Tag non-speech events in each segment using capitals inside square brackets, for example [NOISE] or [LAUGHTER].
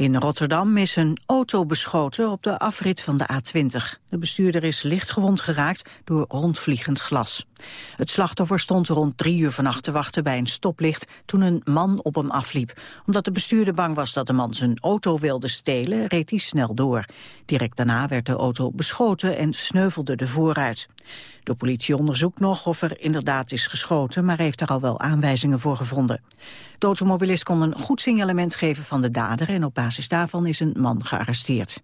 In Rotterdam is een auto beschoten op de afrit van de A20. De bestuurder is lichtgewond geraakt door rondvliegend glas. Het slachtoffer stond rond drie uur vannacht te wachten bij een stoplicht toen een man op hem afliep. Omdat de bestuurder bang was dat de man zijn auto wilde stelen, reed hij snel door. Direct daarna werd de auto beschoten en sneuvelde de vooruit. De politie onderzoekt nog of er inderdaad is geschoten, maar heeft er al wel aanwijzingen voor gevonden. De automobilist kon een goed signalement geven van de dader en op basis daarvan is een man gearresteerd.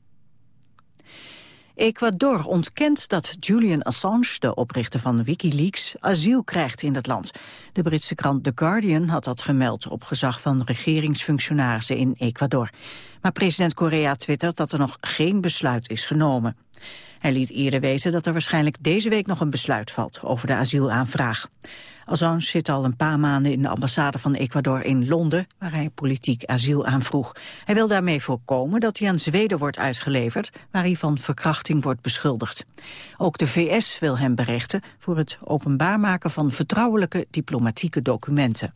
Ecuador ontkent dat Julian Assange, de oprichter van Wikileaks, asiel krijgt in het land. De Britse krant The Guardian had dat gemeld op gezag van regeringsfunctionarissen in Ecuador. Maar president Correa twittert dat er nog geen besluit is genomen. Hij liet eerder weten dat er waarschijnlijk deze week nog een besluit valt over de asielaanvraag. Assange zit al een paar maanden in de ambassade van Ecuador in Londen, waar hij politiek asiel aanvroeg. Hij wil daarmee voorkomen dat hij aan Zweden wordt uitgeleverd, waar hij van verkrachting wordt beschuldigd. Ook de VS wil hem berechten voor het openbaar maken van vertrouwelijke diplomatieke documenten.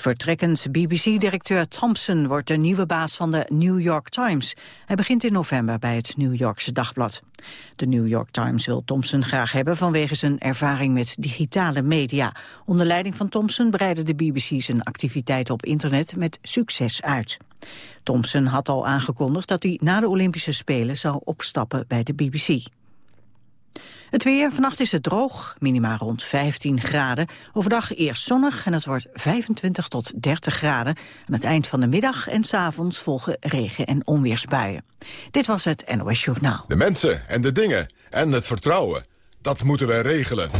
Vertrekkend BBC-directeur Thompson wordt de nieuwe baas van de New York Times. Hij begint in november bij het New Yorkse dagblad. De New York Times wil Thompson graag hebben vanwege zijn ervaring met digitale media. Onder leiding van Thompson breidde de BBC zijn activiteiten op internet met succes uit. Thompson had al aangekondigd dat hij na de Olympische Spelen zou opstappen bij de BBC. Het weer, vannacht is het droog, minima rond 15 graden. Overdag eerst zonnig en het wordt 25 tot 30 graden. Aan het eind van de middag en s avonds volgen regen- en onweersbuien. Dit was het NOS Journaal. De mensen en de dingen en het vertrouwen, dat moeten wij regelen.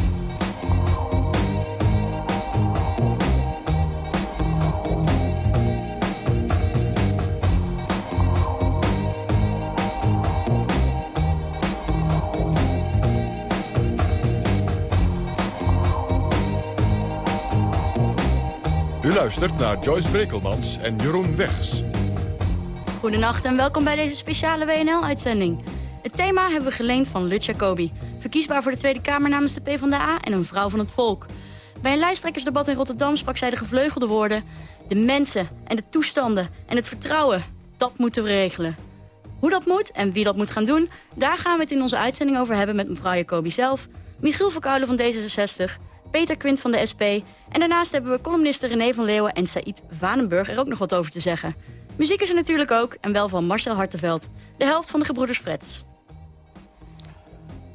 Luistert naar Joyce Brekelmans en Jeroen Wegs. Goedenacht en welkom bij deze speciale WNL-uitzending. Het thema hebben we geleend van Lut Jacobi. Verkiesbaar voor de Tweede Kamer namens de PvdA en een vrouw van het volk. Bij een lijsttrekkersdebat in Rotterdam sprak zij de gevleugelde woorden... de mensen en de toestanden en het vertrouwen, dat moeten we regelen. Hoe dat moet en wie dat moet gaan doen... daar gaan we het in onze uitzending over hebben met mevrouw Jacobi zelf... Michiel Verkuilen van D66 Peter Quint van de SP... en daarnaast hebben we columnist René van Leeuwen en Said Vanenburg er ook nog wat over te zeggen. Muziek is er natuurlijk ook, en wel van Marcel Hartenveld, de helft van de gebroeders Freds.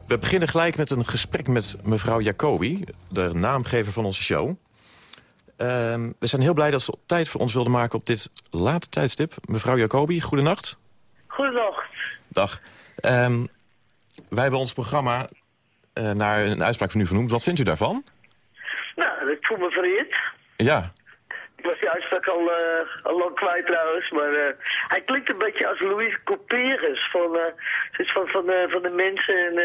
We beginnen gelijk met een gesprek met mevrouw Jacobi, de naamgever van onze show. Ehm, we zijn heel blij dat ze tijd voor ons wilde maken op dit late tijdstip. Mevrouw Jacobi, goedenacht. Goedenacht. Dag. Um, wij hebben ons programma uh, naar een uitspraak van u vernoemd. Wat vindt u daarvan? Nou, ik voel me vereerd. Ja. Ik was die uitspraak al, uh, al lang kwijt trouwens, maar uh, hij klinkt een beetje als Louis Couperus. Van, uh, van, van, van de mensen en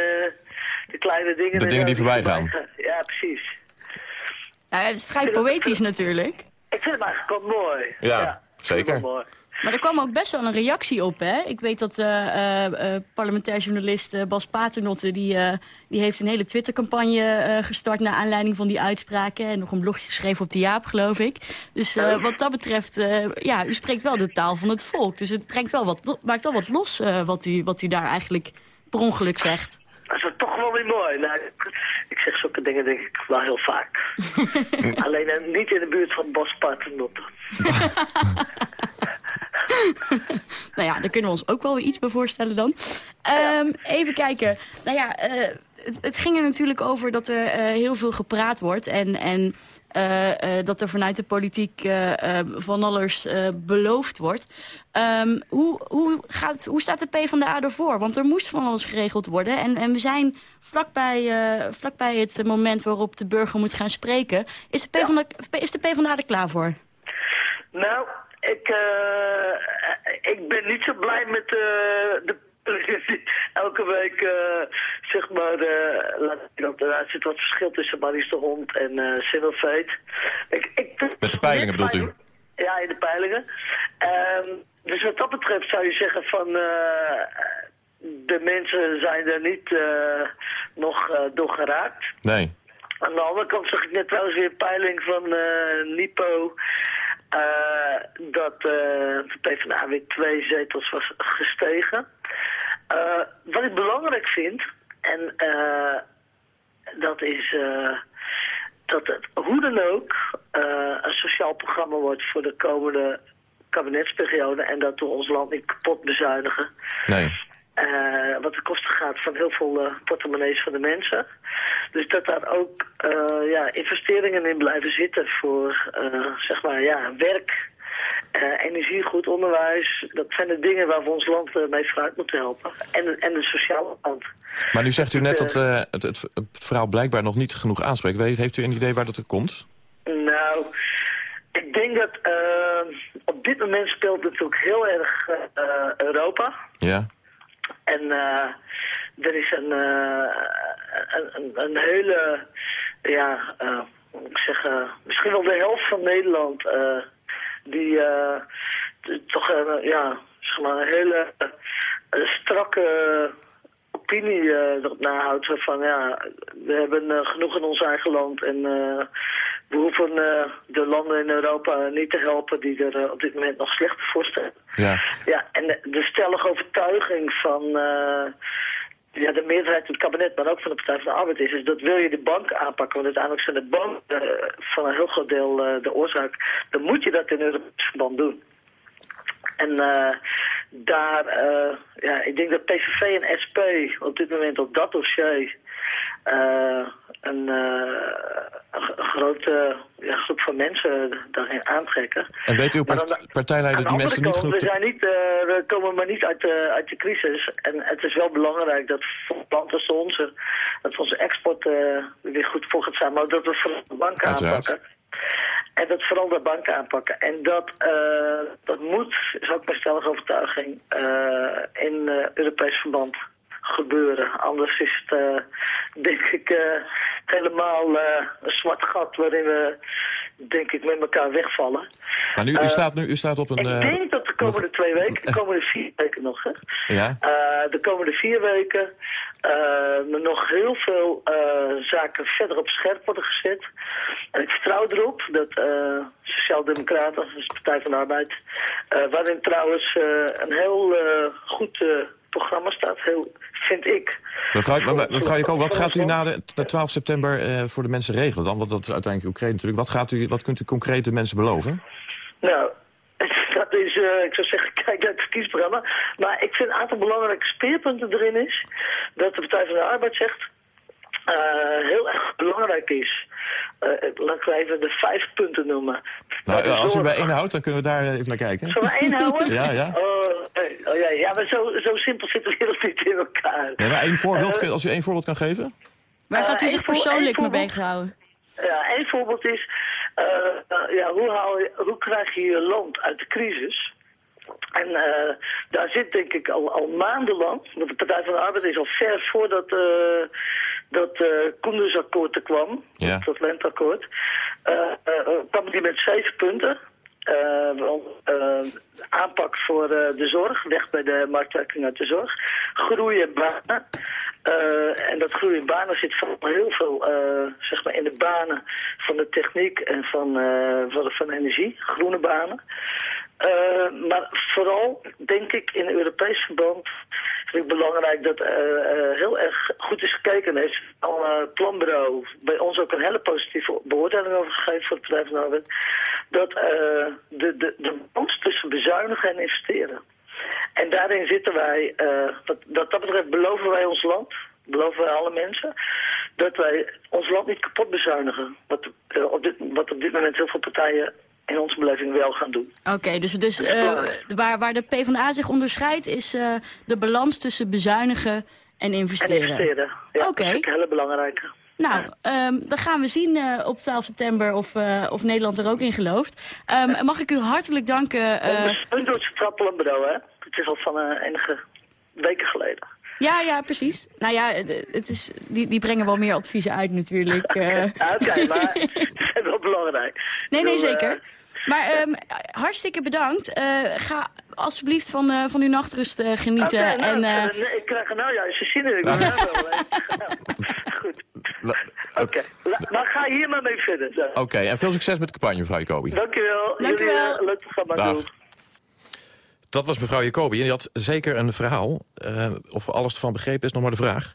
de kleine dingen. De dingen die voorbij gaan. [LAUGHS] Ja, precies. Nou, het is vrij poëtisch natuurlijk. Ik vind hem eigenlijk wel mooi. Ja, ja zeker. Mooi. Maar er kwam ook best wel een reactie op, hè? Ik weet dat uh, uh, parlementair journalist Bas Paternotte... Die, die heeft een hele Twittercampagne gestart... naar aanleiding van die uitspraken. En nog een blogje geschreven op de Jaap, geloof ik. Dus wat dat betreft, ja, u spreekt wel de taal van het volk. Dus het brengt wel wat, maakt wel wat los wat, u, wat u daar eigenlijk per ongeluk zegt. Dat is toch wel weer mooi. Nou, ik zeg zulke dingen denk ik wel heel vaak. [LAUGHS] Alleen niet in de buurt van Bas Paternotte. [LAUGHS] [LAUGHS] nou ja, daar kunnen we ons ook wel weer iets bij voorstellen dan. Um, even kijken. Nou ja, uh, het, het, ging er natuurlijk over dat er uh, heel veel gepraat wordt. En, en uh, dat er vanuit de politiek van alles beloofd wordt. Um, hoe, hoe, gaat, hoe staat de PvdA ervoor? Want er moest van alles geregeld worden. En, en we zijn vlakbij, vlakbij het moment waarop de burger moet gaan spreken. Is de PvdA, ja. is de PvdA er klaar voor? Nou, ik, uh, ik ben niet zo blij met uh, de [LAUGHS] elke week, uh, zeg maar, uh, er zit wat verschil tussen Maries de Hond en uh. Ik, ik, met de peilingen bedoelt u? Ja, in de peilingen. Um, dus wat dat betreft zou je zeggen van... de mensen zijn er niet nog door geraakt. Nee. Aan de andere kant zag ik net trouwens weer een peiling van uh, Nipo... Uh, dat uh, de PvdA weer twee zetels was gestegen. Uh, wat ik belangrijk vind, en dat is dat het hoe dan ook een sociaal programma wordt voor de komende kabinetsperiode en dat we ons land niet kapot bezuinigen. Nee. Uh, wat de kosten gaat van heel veel uh, portemonnees van de mensen. Dus dat daar ook uh, ja, investeringen in blijven zitten voor zeg maar, ja, werk, energie, goed onderwijs. Dat zijn de dingen waar we ons land mee vooruit moeten helpen. En, en de sociale kant. Maar nu zegt u net dat het, het, het, verhaal blijkbaar nog niet genoeg aanspreekt. Heeft u een idee waar dat er komt? Nou, ik denk dat op dit moment speelt natuurlijk heel erg Europa. Ja. En uh, er is een, uh, een, een, hele, ja, uh, moet ik zeggen, misschien wel de helft van Nederland die toch ja, zeg maar een hele strakke opinie nahoudt. Van ja, we hebben genoeg in ons eigen land en we hoeven uh, de landen in Europa niet te helpen die er uh, op dit moment nog slechter voor staan. Ja. ja en de, stellige overtuiging van uh, ja, de meerderheid in het kabinet, maar ook van de Partij van de Arbeid is, is dat wil je de bank aanpakken, want uiteindelijk zijn de banken van een heel groot deel de oorzaak, dan moet je dat in Europees verband doen. En daar, ja, ik denk dat PVV en SP op dit moment op dat dossier een, een grote ja, groep van mensen daarin aantrekken. En weet uw part partijleider die mensen niet genoeg... We, zijn niet, uh, we komen maar niet uit de, uit de crisis. En het is wel belangrijk dat voor als onze, dat onze export uh, weer goed voor gaat zijn. Maar dat we vooral de banken aanpakken. En dat vooral de banken aanpakken. En dat, uh, dat moet, is ook mijn stellige overtuiging, in Europees verband gebeuren. Anders is het, denk ik, helemaal een zwart gat waarin we, denk ik, met elkaar wegvallen. Maar nu, u, staat, nu, u staat op een... Ik denk dat de komende twee weken, de komende vier weken nog, hè. Ja? de komende vier weken er nog heel veel zaken verder op scherp worden gezet. En ik vertrouw erop dat Sociaaldemocraten, dus de Partij van de Arbeid, waarin trouwens een heel goed programma staat, heel vind ik. Mevrouw, mevrouw Jacob, wat gaat u na de, de 12 september uh, voor de mensen regelen dan? Want dat is uiteindelijk Oekraïne natuurlijk. Wat, gaat u, wat kunt u concreet de mensen beloven? Nou, [LAUGHS] dat is, uh, ik zou zeggen, kijk naar het verkiezingsprogramma. Maar ik vind een aantal belangrijke speerpunten erin is... dat de Partij van de Arbeid zegt... Uh, heel erg belangrijk is. Uh, laat ik even de vijf punten noemen. Nou, ja, als u bij één houdt, dan kunnen we daar even naar kijken. Zullen we [LAUGHS] één houden? ja, ja. Oh, oh, ja, ja, maar zo, zo simpel zit de wereld niet in elkaar. Ja, maar één voorbeeld, uh, als u één voorbeeld kan geven? Waar gaat u zich persoonlijk mee bezighouden? Ja, één voorbeeld is, ja, hoe, haal je, hoe krijg je je land uit de crisis? En uh, daar zit denk ik al, al maandenlang, want de Partij van de Arbeid is al ver voordat uh, dat uh, Koendersakkoord er kwam, ja. dat lenteakkoord, kwam die met zeven punten. aanpak voor de zorg, weg bij de marktwerking uit de zorg, groei en banen. Uh, en dat groei in banen zit van heel veel uh, zeg maar in de banen van de techniek en van, uh, van, van energie, groene banen. Uh, maar vooral, denk ik, in Europees verband vind ik belangrijk dat uh, heel erg goed is gekeken heeft. Al het planbureau bij ons ook een hele positieve beoordeling over gegeven voor het bedrijf van Arbeid. Dat de, de, de tussen bezuinigen en investeren. En daarin zitten wij, wat, dat, dat betreft beloven wij ons land, beloven wij alle mensen, dat wij ons land niet kapot bezuinigen. Wat, op, dit, wat op dit moment heel veel partijen in onze beleving wel gaan doen. Oké, okay, dus, dus uh, waar, waar de PvdA zich onderscheidt is uh, de balans tussen bezuinigen en investeren. En investeren, ja, okay. dat is een hele belangrijke. Nou, um, dan gaan we zien uh, op 12 september of, of Nederland er ook in gelooft. Um, mag ik u hartelijk danken... Uh... Een door het Strappelenbureau, hè? Het is al van enige weken geleden. Ja, ja, precies. Nou ja, het is, die, die brengen wel meer adviezen uit natuurlijk. [LAUGHS] Oké, okay, maar [LAUGHS] [LAUGHS] het is wel belangrijk. Nee, nee, zeker. Maar um, hartstikke bedankt. Uh, ga alsjeblieft van, uh, van uw nachtrust uh, genieten. Okay, nou, en, ik krijg er nou juist zin in. Ik ben. [LAUGHS] Goed. Oké. Okay. maar ga hier maar mee verder. Oké, en veel succes met de campagne, mevrouw Jacobi. Dankjewel. Dank u Jullie, wel. eh, leuk programma. Dat was mevrouw Jacobi en die had zeker een verhaal. Eh, of alles ervan begrepen is nog maar de vraag.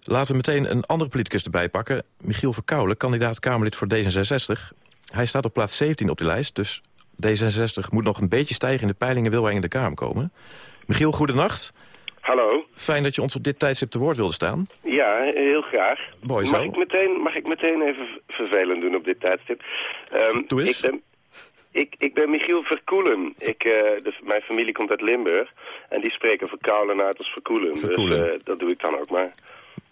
Laten we meteen een andere politicus erbij pakken. Michiel Verkoulen, kandidaat Kamerlid voor D66. Hij staat op plaats 17 op die lijst, dus D66 moet nog een beetje stijgen in de peilingen... wil hij in de Kamer komen. Michiel, goedenacht. Hallo. Fijn dat je ons op dit tijdstip te woord wilde staan. Ja, heel graag. Mooi mag zo. Ik meteen, mag ik meteen even vervelend doen op dit tijdstip? Ehm, Doe eens. Ik ben, ik, ik ben Michiel Verkoelen. Ik, eh, dus mijn familie komt uit Limburg. En die spreken Verkoulen uit als Verkoelen. Verkoelen. Dus dat doe ik dan ook maar.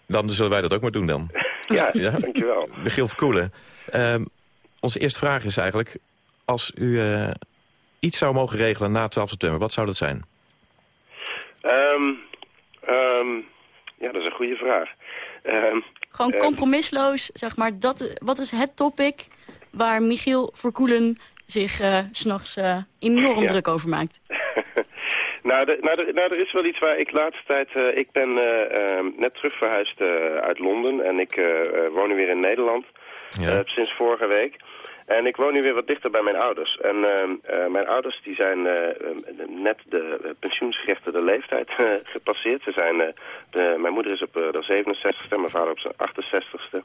Dan zullen wij dat ook maar doen dan. [LAUGHS] Ja, Ja. dankjewel. Michiel Verkoelen. Ehm, onze eerste vraag is eigenlijk... als u eh, iets zou mogen regelen na 12 september, wat zou dat zijn? Ehm, ehm, ja, dat is een goede vraag. Ehm, Gewoon compromisloos, zeg maar. Dat, wat is het topic waar Michiel Verkoelen zich eh, s s'nachts eh, enorm Ja. druk over maakt? [LAUGHS] Nou, de, nou, de- nou, er is wel iets waar ik laatste tijd... eh, ik ben net terug verhuisd uit Londen en ik woon nu weer in Nederland Ja. eh, sinds vorige week. En ik woon nu weer wat dichter bij mijn ouders. En ehm, eh, mijn ouders die zijn eh, ehm, net de pensioensgerechtigde leeftijd [LAUGHS] gepasseerd. Ze zijn, de, mijn moeder is op de 67ste, mijn vader op zijn 68ste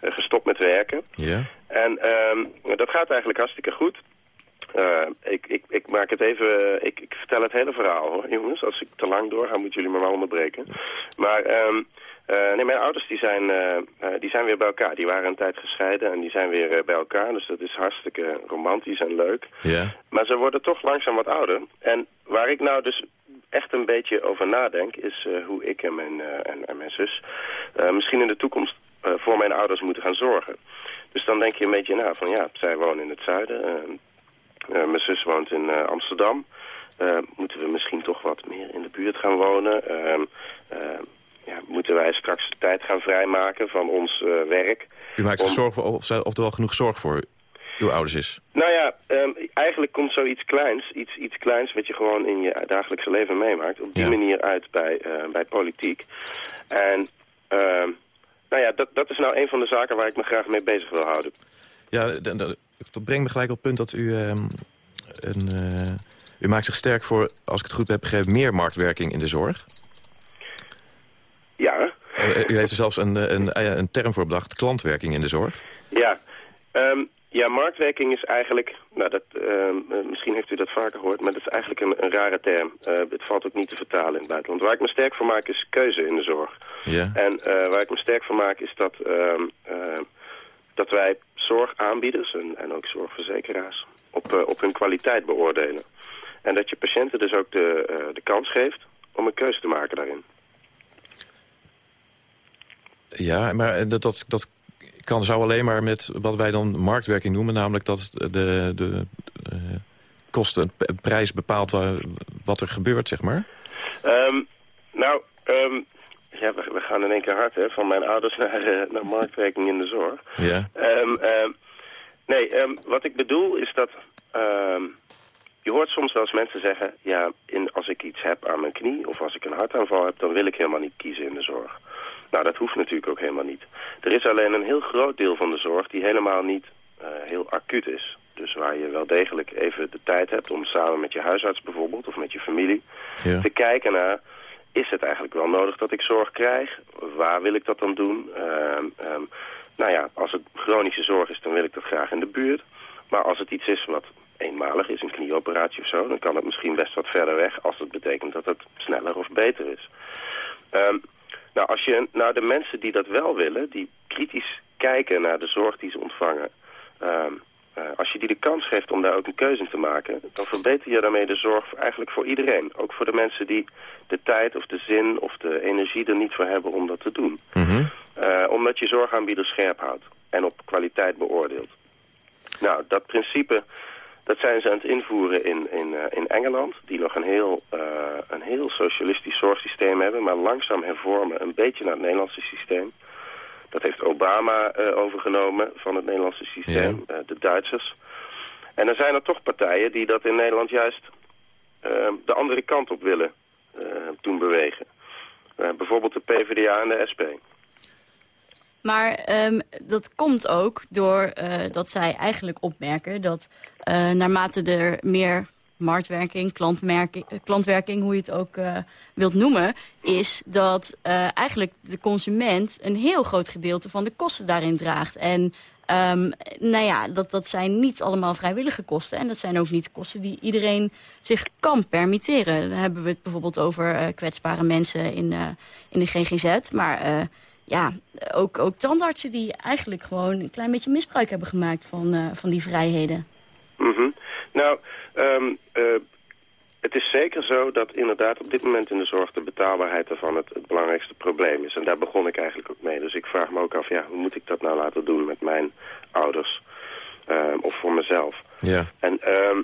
eh, gestopt met werken. Ja? En ehm, dat gaat eigenlijk hartstikke goed. Eh, ik, ik, ik maak het even, ik, ik vertel het hele verhaal hoor, jongens. Als ik te lang doorga, moeten jullie me wel onderbreken. Maar ehm, eh, nee, mijn ouders die zijn, eh, eh, die zijn weer bij elkaar. Die waren een tijd gescheiden en die zijn weer eh, bij elkaar. Dus dat is hartstikke romantisch en leuk. Ja? Maar ze worden toch langzaam wat ouder. En waar ik nou dus echt een beetje over nadenk... is eh, hoe ik en mijn, eh, en, en mijn zus eh, misschien in de toekomst eh, voor mijn ouders moeten gaan zorgen. Dus dan denk je een beetje na van ja, zij wonen in het zuiden. Eh, mijn zus woont in eh, Amsterdam. Eh, moeten we misschien toch wat meer in de buurt gaan wonen? Ehm, ehm, ja, moeten wij straks tijd gaan vrijmaken van ons werk? U maakt zich Om- zorgen voor of, of er wel genoeg zorg voor uw ouders is. Nou ja, ehm, eigenlijk komt zoiets kleins, iets, iets kleins wat je gewoon in je dagelijkse leven meemaakt, op die Ja. manier uit bij, bij politiek. En nou ja, dat, dat is nou een van de zaken waar ik me graag mee bezig wil houden. Ja, dat brengt me gelijk op het punt dat u... ehm, een, eh, u maakt zich sterk voor, als ik het goed heb begrepen... meer marktwerking in de zorg. Ja, Eh, u heeft er zelfs een, eh, een, eh, een term voor bedacht, klantwerking in de zorg. ja. Ehm, ja, marktwerking is eigenlijk, nou dat, ehm, eh, misschien heeft u dat vaker gehoord, maar dat is eigenlijk een, een rare term. Eh, het valt ook niet te vertalen in het buitenland. Waar ik me sterk voor maak is keuze in de zorg. Ja. En eh, waar ik me sterk van maak is dat, dat wij zorgaanbieders en, en ook zorgverzekeraars op, eh, op hun kwaliteit beoordelen. En dat je patiënten dus ook de, eh, de kans geeft om een keuze te maken daarin. Ja, maar eh, dat, dat, dat kan, zou alleen maar met wat wij dan marktwerking noemen... namelijk dat de, de kosten, prijs bepaalt wa- wat er gebeurt, zeg maar. Ehm, nou, ehm, ja, we, we gaan in één keer hard hè, van mijn ouders [LAUGHS] naar, eh, naar marktwerking in de zorg. Ja, Ehm, ehm, nee, ehm, wat ik bedoel is dat... je hoort soms wel eens mensen zeggen... ja, in, als ik iets heb aan mijn knie of als ik een hartaanval heb... dan wil ik helemaal niet kiezen in de zorg. Nou, dat hoeft natuurlijk ook helemaal niet. Er is alleen een heel groot deel van de zorg die helemaal niet eh, heel acuut is. Dus waar je wel degelijk even de tijd hebt om samen met je huisarts bijvoorbeeld... of met je familie ja. te kijken naar... is het eigenlijk wel nodig dat ik zorg krijg? Waar wil ik dat dan doen? Ehm, ehm, nou ja, als het chronische zorg is, dan wil ik dat graag in de buurt. Maar als het iets is wat eenmalig is, een knieoperatie of zo... dan kan het misschien best wat verder weg... als het betekent dat het sneller of beter is. Ehm, nou, als je naar de mensen die dat wel willen... die kritisch kijken naar de zorg die ze ontvangen... als je die de kans geeft om daar ook een keuze in te maken... dan verbeter je daarmee de zorg eigenlijk voor iedereen. Ook voor de mensen die de tijd of de zin of de energie er niet voor hebben om dat te doen. Mhm. Eh, omdat je zorgaanbieder scherp houdt en op kwaliteit beoordeelt. Nou, dat principe dat zijn ze aan het invoeren in, in, eh, in Engeland... die nog een heel, eh, een heel socialistisch zorgsysteem hebben... maar langzaam hervormen een beetje naar het Nederlandse systeem. Dat heeft Obama eh, overgenomen van het Nederlandse systeem, eh, de Duitsers. En er zijn er toch partijen die dat in Nederland juist eh, de andere kant op willen eh, doen bewegen. Eh, bijvoorbeeld de PvdA en de SP. Maar ehm, dat komt ook door dat zij eigenlijk opmerken dat naarmate er meer marktwerking, klantwerking, hoe je het ook wilt noemen... is dat eigenlijk de consument een heel groot gedeelte van de kosten daarin draagt. En Um, nou ja, dat, dat zijn niet allemaal vrijwillige kosten. En dat zijn ook niet kosten die iedereen zich kan permitteren. Dan hebben we het bijvoorbeeld over kwetsbare mensen in, in de GGZ. Maar ja, ook, ook tandartsen die eigenlijk gewoon een klein beetje misbruik hebben gemaakt van, van die vrijheden. Mm -hmm. Nou, um, het is zeker zo dat inderdaad op dit moment in de zorg de betaalbaarheid ervan het, het, belangrijkste probleem is. En daar begon ik eigenlijk ook mee. Dus ik vraag me ook af, ja, hoe moet ik dat nou laten doen met mijn ouders? Uh, of voor mezelf. Ja. En, uh,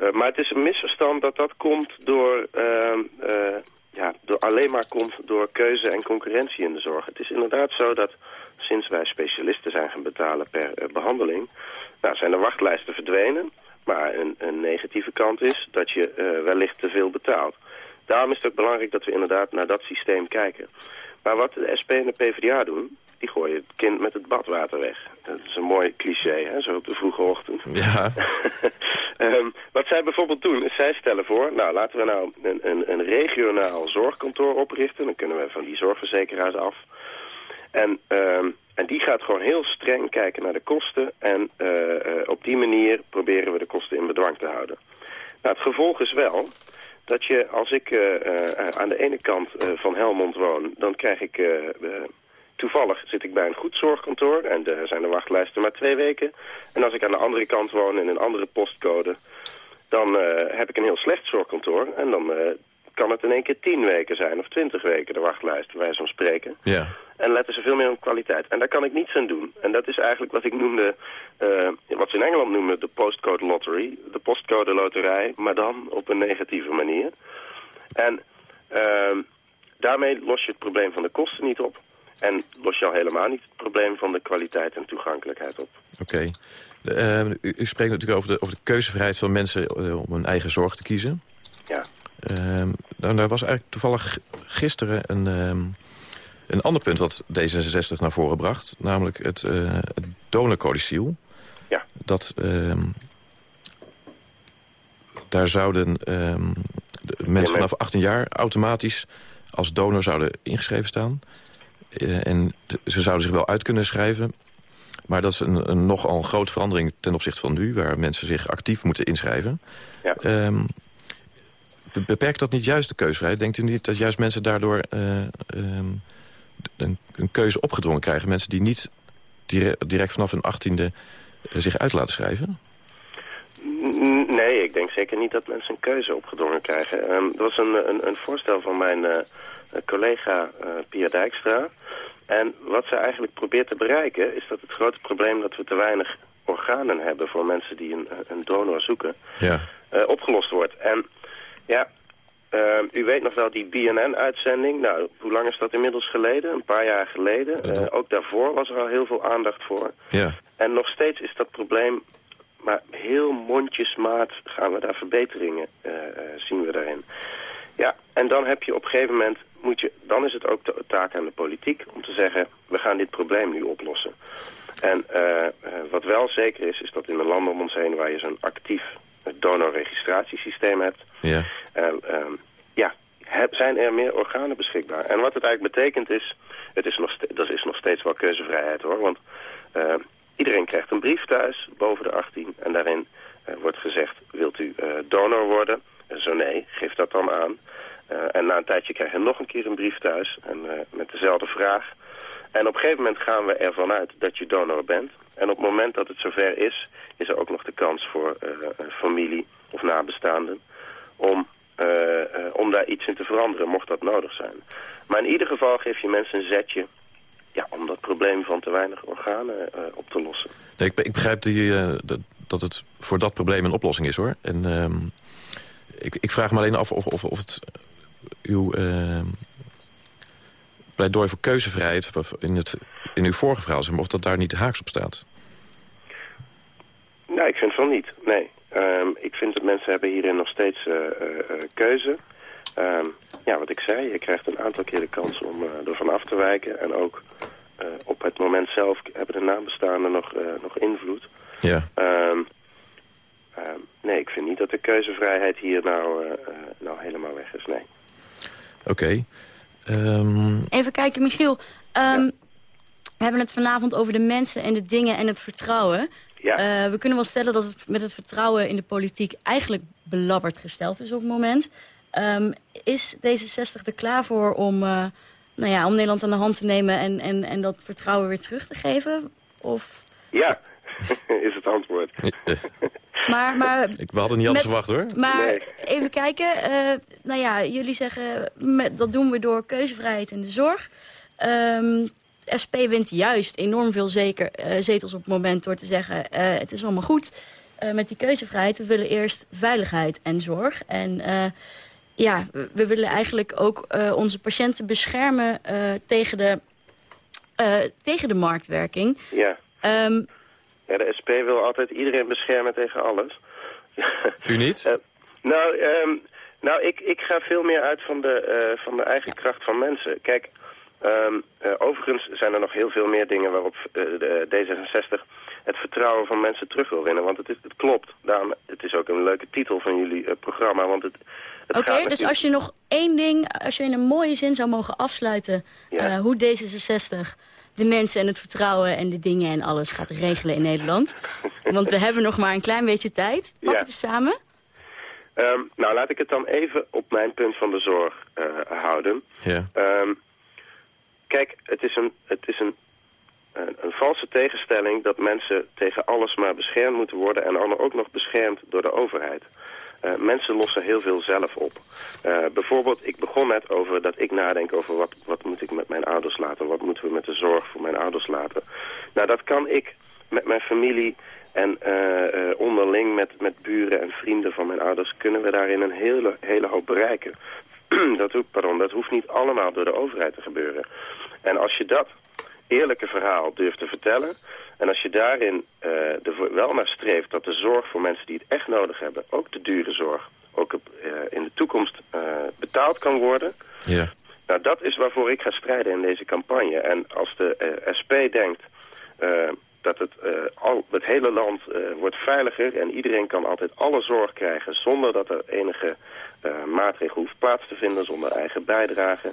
uh, maar het is een misverstand dat dat komt door, ehm, eh, ja, door, alleen maar komt door keuze en concurrentie in de zorg. Het is inderdaad zo dat sinds wij specialisten zijn gaan betalen per eh, behandeling, nou, zijn de wachtlijsten verdwenen. Maar een, een negatieve kant is dat je uh, wellicht te veel betaalt. Daarom is het ook belangrijk dat we inderdaad naar dat systeem kijken. Maar wat de SP en de PvdA doen, die gooien het kind met het badwater weg. Dat is een mooi cliché, hè, zo op de vroege ochtend. Ja. um, [LAUGHS] wat zij bijvoorbeeld doen, is zij stellen voor... nou, laten we nou een, een, een regionaal zorgkantoor oprichten. Dan kunnen we van die zorgverzekeraars af. En... Um, en die gaat gewoon heel streng kijken naar de kosten. En uh, uh, op die manier proberen we de kosten in bedwang te houden. Nou, het gevolg is wel dat je, als ik uh, aan de ene kant van Helmond woon... dan krijg ik... toevallig zit ik bij een goed zorgkantoor en er zijn de wachtlijsten maar twee weken. En als ik aan de andere kant woon in een andere postcode... dan heb ik een heel slecht zorgkantoor en dan kan het in één keer tien weken zijn of twintig weken de wachtlijst, wij zo spreken. Ja. En letten ze veel meer op kwaliteit. En daar kan ik niets aan doen. En dat is eigenlijk wat ik noemde, uh, wat ze in Engeland noemen de postcode lottery. De postcode loterij, maar dan op een negatieve manier. En uh, daarmee los je het probleem van de kosten niet op. En los je al helemaal niet het probleem van de kwaliteit en toegankelijkheid op. Oké. Okay. Uh, u, u, spreekt natuurlijk over de, over de keuzevrijheid van mensen eh, om hun eigen zorg te kiezen. Ja. Uh, nou, daar was eigenlijk toevallig gisteren een, een ander punt wat D66 naar voren bracht. Namelijk het, uh, het donorcodiciel. Ja. Dat, uh, daar zouden ehm, mensen vanaf 18 jaar automatisch als donor zouden ingeschreven staan. Uh, en ze zouden zich wel uit kunnen schrijven. Maar dat is een, een nogal grote verandering ten opzichte van nu... waar mensen zich actief moeten inschrijven. Ja. Um, beperkt dat niet juist de keuzevrijheid? Denkt u niet dat juist mensen daardoor uh, um, een, een, keuze opgedrongen krijgen? Mensen die niet direct, direct vanaf hun achttiende uh, zich uit laten schrijven? Nee, ik denk zeker niet dat mensen een keuze opgedrongen krijgen. Um, dat was een, een, een, voorstel van mijn uh, collega Pia Dijkstra. En wat ze eigenlijk probeert te bereiken... is dat het grote probleem dat we te weinig organen hebben... voor mensen die een, een donor zoeken, ja. opgelost wordt. En ja, uh, u weet nog wel die BNN-uitzending. Nou, hoe lang is dat inmiddels geleden? Een paar jaar geleden. Uh, ook daarvoor was er al heel veel aandacht voor. Ja. En nog steeds is dat probleem... maar heel mondjesmaat gaan we daar verbeteringen uh, zien we daarin. Ja, en dan heb je op een gegeven moment... Moet je, dan is het ook de taak aan de politiek om te zeggen... we gaan dit probleem nu oplossen. En wat wel zeker is, is dat in de landen om ons heen... waar je zo'n actief donorregistratiesysteem hebt... Ja. Uh, uh, ja, zijn er meer organen beschikbaar. En wat het eigenlijk betekent is, het is nog dat is nog steeds wel keuzevrijheid hoor. Want uh, iedereen krijgt een brief thuis, boven de 18. En daarin uh, wordt gezegd, wilt u uh, donor worden? zo nee, geef dat dan aan. en na een tijdje krijg je nog een keer een brief thuis. En met dezelfde vraag. En op een gegeven moment gaan we ervan uit dat je donor bent. En op het moment dat het zover is, is er ook nog de kans voor familie of nabestaanden om, uh, om daar iets in te veranderen, mocht dat nodig zijn. Maar in ieder geval geef je mensen een zetje ja, om dat probleem van te weinig organen op te lossen. Nee, ik, ik begrijp dat het voor dat probleem een oplossing is, hoor. En ehm, ik, ik, vraag me alleen af of, of, of het uw ehm, pleidooi voor keuzevrijheid in, het, in uw vorige verhaal, zeg maar, of dat daar niet haaks op staat. Nee, ik vind van niet, nee. Um, ik vind dat mensen hebben hierin nog steeds uh, uh, keuze. Um, ja, wat ik zei, je krijgt een aantal keer de kans om uh, ervan af te wijken. En ook op het moment zelf hebben de nabestaanden nog, nog invloed. Ja. Ehm, ehm, nee, ik vind niet dat de keuzevrijheid hier nou, nou helemaal weg is, nee. Oké. Ehm, Even kijken, Michiel. We hebben het vanavond over de mensen en de dingen en het vertrouwen. Ja. we kunnen wel stellen dat het met het vertrouwen in de politiek eigenlijk belabberd gesteld is op het moment. Um, is D66 er klaar voor om, uh, nou ja, om Nederland aan de hand te nemen en, en, en dat vertrouwen weer terug te geven? Of... Ja, [LAUGHS] is het antwoord. [LAUGHS] maar, maar, Ik, we hadden niet alles verwacht hoor. Maar Nee. even kijken. Uh, nou ja, jullie zeggen met, dat doen we door keuzevrijheid in de zorg. Um, SP wint juist enorm veel zeker, uh, zetels op het moment door te zeggen... Uh, het is allemaal goed uh, met die keuzevrijheid. We willen eerst veiligheid en zorg. En ja, we, we, willen eigenlijk ook onze patiënten beschermen tegen, de, tegen de marktwerking. Ja. Um, ja, de SP wil altijd iedereen beschermen tegen alles. U niet? [LAUGHS] nou, um, nou ik, ik ga veel meer uit van de, van de eigen kracht van mensen. Kijk... Um, uh, overigens zijn er nog heel veel meer dingen waarop uh, de D66 het vertrouwen van mensen terug wil winnen. Want het, is, het klopt. Daarom, het is ook een leuke titel van jullie uh, programma. Want het, het Oké, okay, dus als je nog één ding, als je in een mooie zin zou mogen afsluiten... Ja. hoe D66 de mensen en het vertrouwen en de dingen en alles gaat regelen in Nederland. Want we hebben nog maar een klein beetje tijd. Pak ja. het eens samen. Um, nou, laat ik het dan even op mijn punt van de zorg houden. Ja. Um, Kijk, het is, een, het is een, een, een, valse tegenstelling dat mensen tegen alles maar beschermd moeten worden... en dan ook nog beschermd door de overheid. Uh, mensen lossen heel veel zelf op. Uh, bijvoorbeeld, ik begon net over dat ik nadenk over wat, wat moet ik met mijn ouders laten... wat moeten we met de zorg voor mijn ouders laten. Nou, dat kan ik met mijn familie en uh, onderling met, met buren en vrienden van mijn ouders... kunnen we daarin een hele, hele hoop bereiken. [CLEARS THROAT] dat, pardon, dat hoeft niet allemaal door de overheid te gebeuren. En als je dat eerlijke verhaal durft te vertellen... en als je daarin uh, er wel naar streeft dat de zorg voor mensen die het echt nodig hebben... ook de dure zorg, ook op, uh, in de toekomst uh, betaald kan worden... Ja. Nou, dat is waarvoor ik ga strijden in deze campagne. En als de SP denkt dat het, al, het hele land wordt veiliger... en iedereen kan altijd alle zorg krijgen zonder dat er enige uh, maatregel hoeft plaats te vinden zonder eigen bijdrage.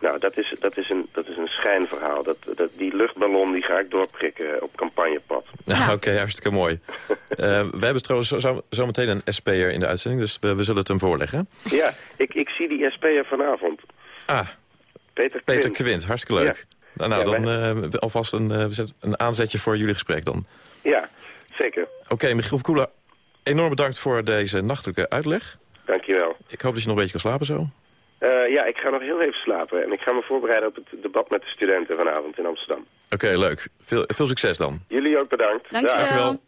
Nou, dat is, dat is, een, dat is een schijnverhaal. Dat, dat, die luchtballon die ga ik doorprikken op campagnepad. Nou, Oké, okay, hartstikke mooi. uh, [LAUGHS] we hebben trouwens zo, zo meteen een SP'er in de uitzending, dus we, we, zullen het hem voorleggen. Ja, ik, ik zie die SP'er vanavond. Ah, Peter Quint. Peter Quint, hartstikke leuk. Ja. Nou, nou Ja, dan uh, alvast een, een aanzetje voor jullie gesprek dan. Ja, zeker. Oké, okay, Michiel Verkoela, enorm bedankt voor deze nachtelijke uitleg. Dankjewel. Ik hoop dat je nog een beetje kan slapen zo. Uh, ja, ik ga nog heel even slapen. En ik ga me voorbereiden op het debat met de studenten vanavond in Amsterdam. Oké, okay, leuk. Veel, veel succes dan. Jullie ook bedankt. Dankjewel. Dankjewel.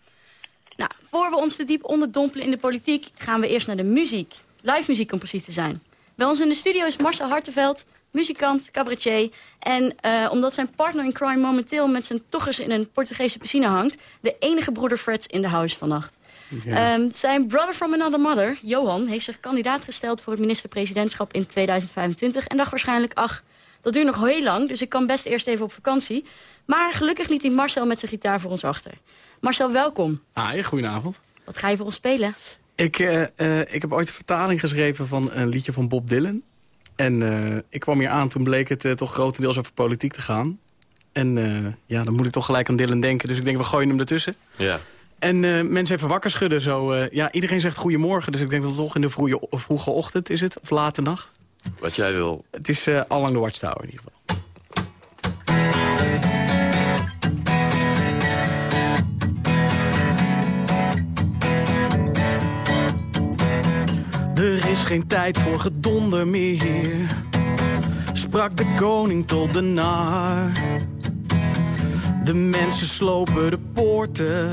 Nou, voor we ons te diep onderdompelen in de politiek... gaan we eerst naar de muziek. Live muziek om precies te zijn. Bij ons in de studio is Marcel Hartenveld, muzikant, cabaretier. En uh, omdat zijn partner in crime momenteel met zijn toggers in een Portugese piscine hangt... de enige broeder Freds in de house vannacht. Ja. Um, zijn brother from another mother, Johan, heeft zich kandidaat gesteld voor het minister-presidentschap in 2025. En dacht waarschijnlijk, ach, dat duurt nog heel lang, dus ik kan best eerst even op vakantie. Maar gelukkig liet hij Marcel met zijn gitaar voor ons achter. Marcel, welkom. Ah, goedenavond. Wat ga je voor ons spelen? Ik, uh, uh, ik heb ooit een vertaling geschreven van een liedje van Bob Dylan. En uh, ik kwam hier aan, toen bleek het toch grotendeels over politiek te gaan. En ja, dan moet ik toch gelijk aan Dylan denken, dus ik denk, we gooien hem ertussen. Ja. En mensen even wakker schudden. Zo, ja, iedereen zegt goedemorgen. Dus ik denk dat het toch in de vroege, vroege ochtend is het. Of late nacht. Wat jij wil. Het is uh, allang de Watchtower in ieder geval. Er is geen tijd voor gedonder meer. Sprak de koning tot de nar. De mensen slopen de poorten.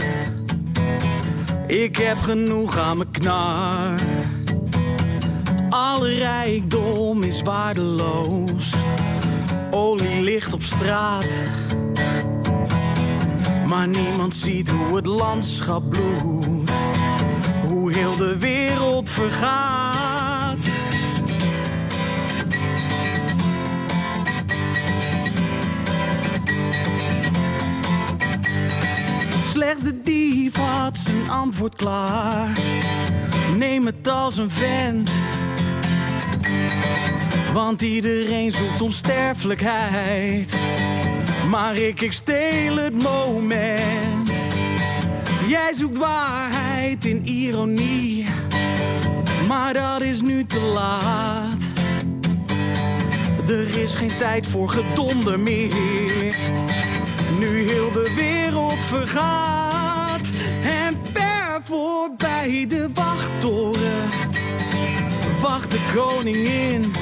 Ik heb genoeg aan mijn knar. Alle rijkdom is waardeloos. Olie ligt op straat. Maar niemand ziet hoe het landschap bloedt. Hoe heel de wereld vergaat. Slechts de dief had zijn antwoord klaar. Neem het als een vent. Want iedereen zoekt onsterfelijkheid. Maar ik, ik steel het moment. Jij zoekt waarheid in ironie. Maar dat is nu te laat. Er is geen tijd voor gedonder meer. Nu heel de wereld vergaat. En ver voorbij de wachttoren. Wacht de koningin.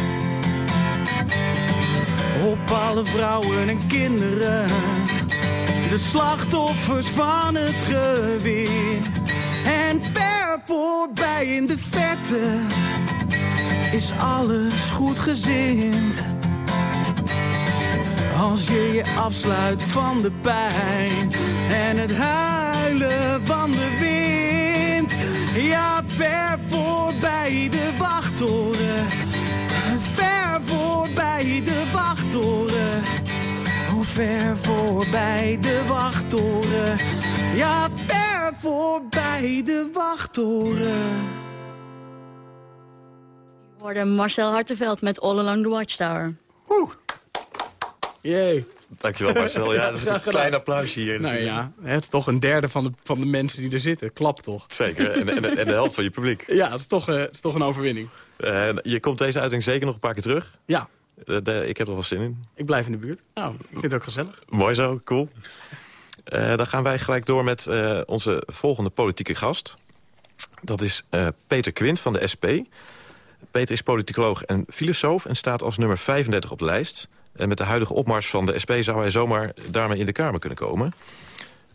Op alle vrouwen en kinderen. De slachtoffers van het geweer. En ver voorbij in de verte is alles goed gezind. Als je je afsluit van de pijn en het huilen van de wind. Ja, ver voorbij de wachttoren. Ver voorbij de wachttoren. Hoe ver voorbij de wachttoren. Ja, ver voorbij de wachttoren. We hoorden Marcel Hartenveld met All Along the Watchtower. Jee. Dankjewel Marcel. Ja, [LAUGHS] dat is een klein applausje hier. Nou ja, het is toch een derde van de, van de mensen die er zitten. Klap toch? Zeker. En, en, en de helft van je publiek. [LAUGHS] Ja, dat is toch, eh, dat is toch een overwinning. Eh, je komt deze uitzending zeker nog een paar keer terug. Ja, Eh, de- ik heb er wel zin in. ik blijf in de buurt. Nou, ik vind het ook gezellig. Mooi zo, cool. Eh, dan gaan wij gelijk door met eh, onze volgende politieke gast. Dat is eh, Peter Quint van de SP. Peter is politicoloog en filosoof en staat als nummer 35 op de lijst. En met de huidige opmars van de SP zou hij zomaar daarmee in de Kamer kunnen komen.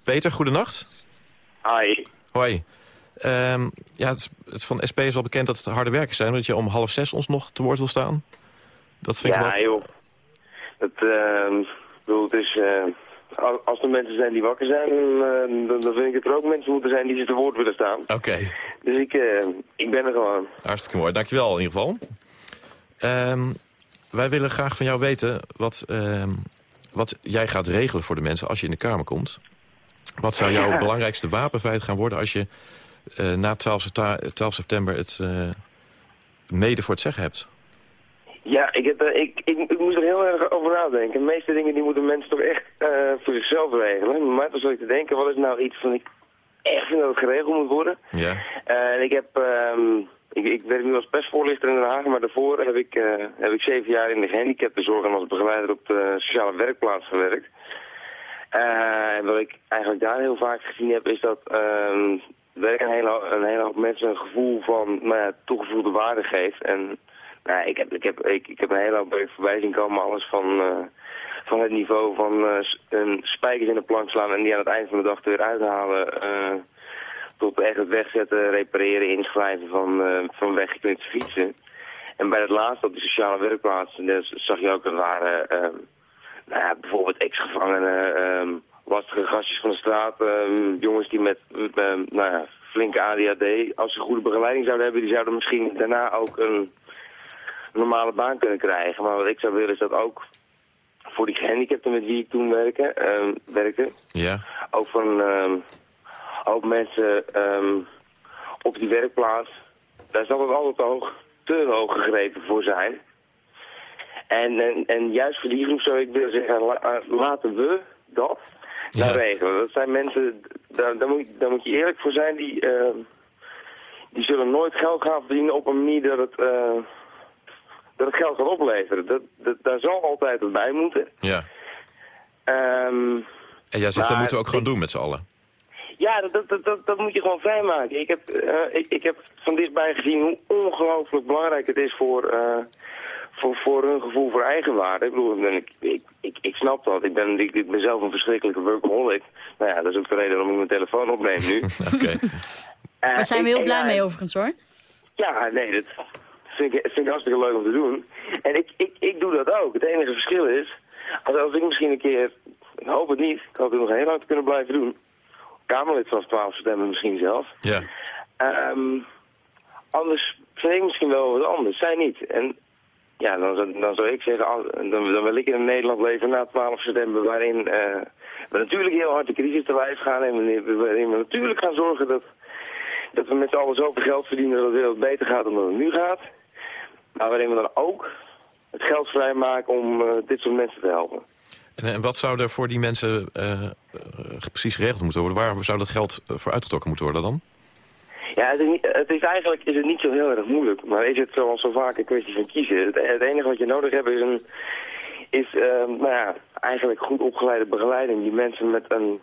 Peter, goedenacht. Hi. Hoi. Ehm, ja, het, het van SP is wel bekend dat het harde werkers zijn... dat je om half zes ons nog te woord wil staan. Dat vind ik Ja, wel... joh. Het, bedoel, het is, als- er mensen zijn die wakker zijn, eh, dan, dan vind ik het er ook mensen moeten zijn die ze te woord willen staan. Oké, Dus ik, eh, ik ben er gewoon. hartstikke mooi. Dankjewel in ieder geval. Ehm, wij willen graag van jou weten wat, ehm, wat jij gaat regelen voor de mensen als je in de Kamer komt. Wat zou jouw Ja. belangrijkste wapenfeit gaan worden als je eh, na 12, septa- 12 september het eh, mede voor het zeggen hebt? Ja, ik, heb, ik, ik, ik moest er heel erg over nadenken. De meeste dingen die moeten mensen toch echt eh, voor zichzelf regelen. Maar toen zat ik te denken, wat is nou iets van ik echt vind dat het geregeld moet worden. Ja, Eh, en ik heb, ehm, ik, ik werk nu als persvoorlichter in Den Haag, maar daarvoor heb ik, eh, heb ik zeven jaar in de gehandicaptenzorg en als begeleider op de sociale werkplaats gewerkt. En wat ik eigenlijk daar heel vaak gezien heb, is dat ehm werk een hele, een hele hoop mensen een gevoel van nou ja, toegevoegde waarde geeft. En nou, ik, heb, ik, heb, ik, ik heb een hele hoop werk voorbij zien komen, alles van, van het niveau van s- een spijkers in de plank slaan en die aan het eind van de dag er weer uithalen. eh, tot echt het wegzetten, repareren, inschrijven van, eh van weggeknipte fietsen. En bij het laatste op de sociale werkplaats zag je ook dat waren ehm, nou ja, bijvoorbeeld ex-gevangenen, ehm, lastige gastjes van de straat, ehm, jongens die met ehm, nou ja, flinke ADHD, als ze goede begeleiding zouden hebben, die zouden misschien daarna ook een normale baan kunnen krijgen. Maar wat ik zou willen is dat ook voor die gehandicapten met wie ik toen werkte, ehm, werkte ja, ook van ehm hoop mensen ehm, op die werkplaats. Daar zal het altijd te hoog, te hoog gegrepen voor zijn. En, en, en juist voor die groep zou ik willen zeggen, la- eh, laten we dat Ja. daar regelen. Dat zijn mensen, daar, daar, moet, daar moet je eerlijk voor zijn, die, die zullen nooit geld gaan verdienen op een manier dat het, eh, dat het geld gaat opleveren. Dat, dat, daar zal altijd wat bij moeten. ja. Ehm En jij zegt, dat moeten we ook gewoon ik- doen met z'n allen. Ja, dat, dat, dat, dat moet je gewoon vrijmaken. Ik heb, eh, ik, ik heb van dichtbij gezien hoe ongelooflijk belangrijk het is voor, eh, voor, voor hun gevoel voor eigenwaarde. Ik bedoel, ik, ik, ik, snap dat. Ik ben, ik, ik ben zelf een verschrikkelijke workaholic. Nou ja, dat is ook de reden waarom ik mijn telefoon opneem nu. [LAUGHS] Oké. Eh, Daar zijn we heel blij ja, mee overigens hoor. Ja, nee, dat vind ik, vind ik hartstikke leuk om te doen. En ik, ik, ik doe dat ook. Het enige verschil is, als, als ik misschien een keer, ik hoop het niet, ik hoop het nog heel lang te kunnen blijven doen. Kamerlid vanaf 12 september misschien zelfs. Ja, Ehm, anders vind ik misschien wel wat anders. Zij niet. En ja, dan, dan zou ik zeggen, dan, dan wil ik in een Nederland leven na 12 september... waarin uh, we natuurlijk heel hard de crisis te wijs gaan... en waarin we natuurlijk gaan zorgen dat, dat we met z'n allen zoveel geld verdienen... dat de wereld beter gaat dan dat het nu gaat. Maar waarin we dan ook het geld vrijmaken om uh, dit soort mensen te helpen. En, en, wat zou er voor die mensen uh, precies geregeld moeten worden? Waar zou dat geld voor uitgetrokken moeten worden dan? Ja, het is, niet, het is eigenlijk is het niet zo heel erg moeilijk. Maar is het zoals zo vaak een kwestie van kiezen. Het, het enige wat je nodig hebt is, een, is uh, nou ja, eigenlijk goed opgeleide begeleiding. Die mensen met een,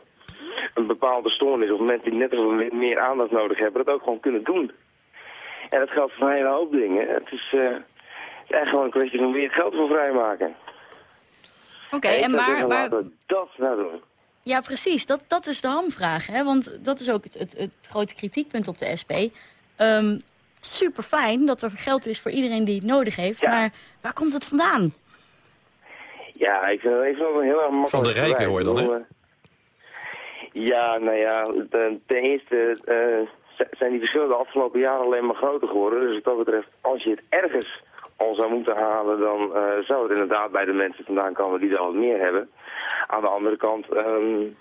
een bepaalde stoornis of mensen die net wat meer aandacht nodig hebben, dat ook gewoon kunnen doen. En dat geldt voor een hele hoop dingen. Het is, uh, het is eigenlijk gewoon een kwestie van weer het geld voor vrijmaken. Oké, en maar... maar... dat nou doen. Ja, precies. Dat, dat is de hamvraag. Hè? Want dat is ook het, het, het grote kritiekpunt op de SP. Um, ehm, super fijn dat er geld is voor iedereen die het nodig heeft. Maar waar komt het vandaan? Ja, ik vind het even heel erg makkelijk. Van de rijken hoor je dan, hè? Ja, nou ja, ten, ten eerste uh, zijn die verschillen de afgelopen jaren alleen maar groter geworden. Dus wat dat betreft, als je het ergens al zou moeten halen, dan uh, zou het inderdaad bij de mensen vandaan komen die er al meer hebben. Aan de andere kant um,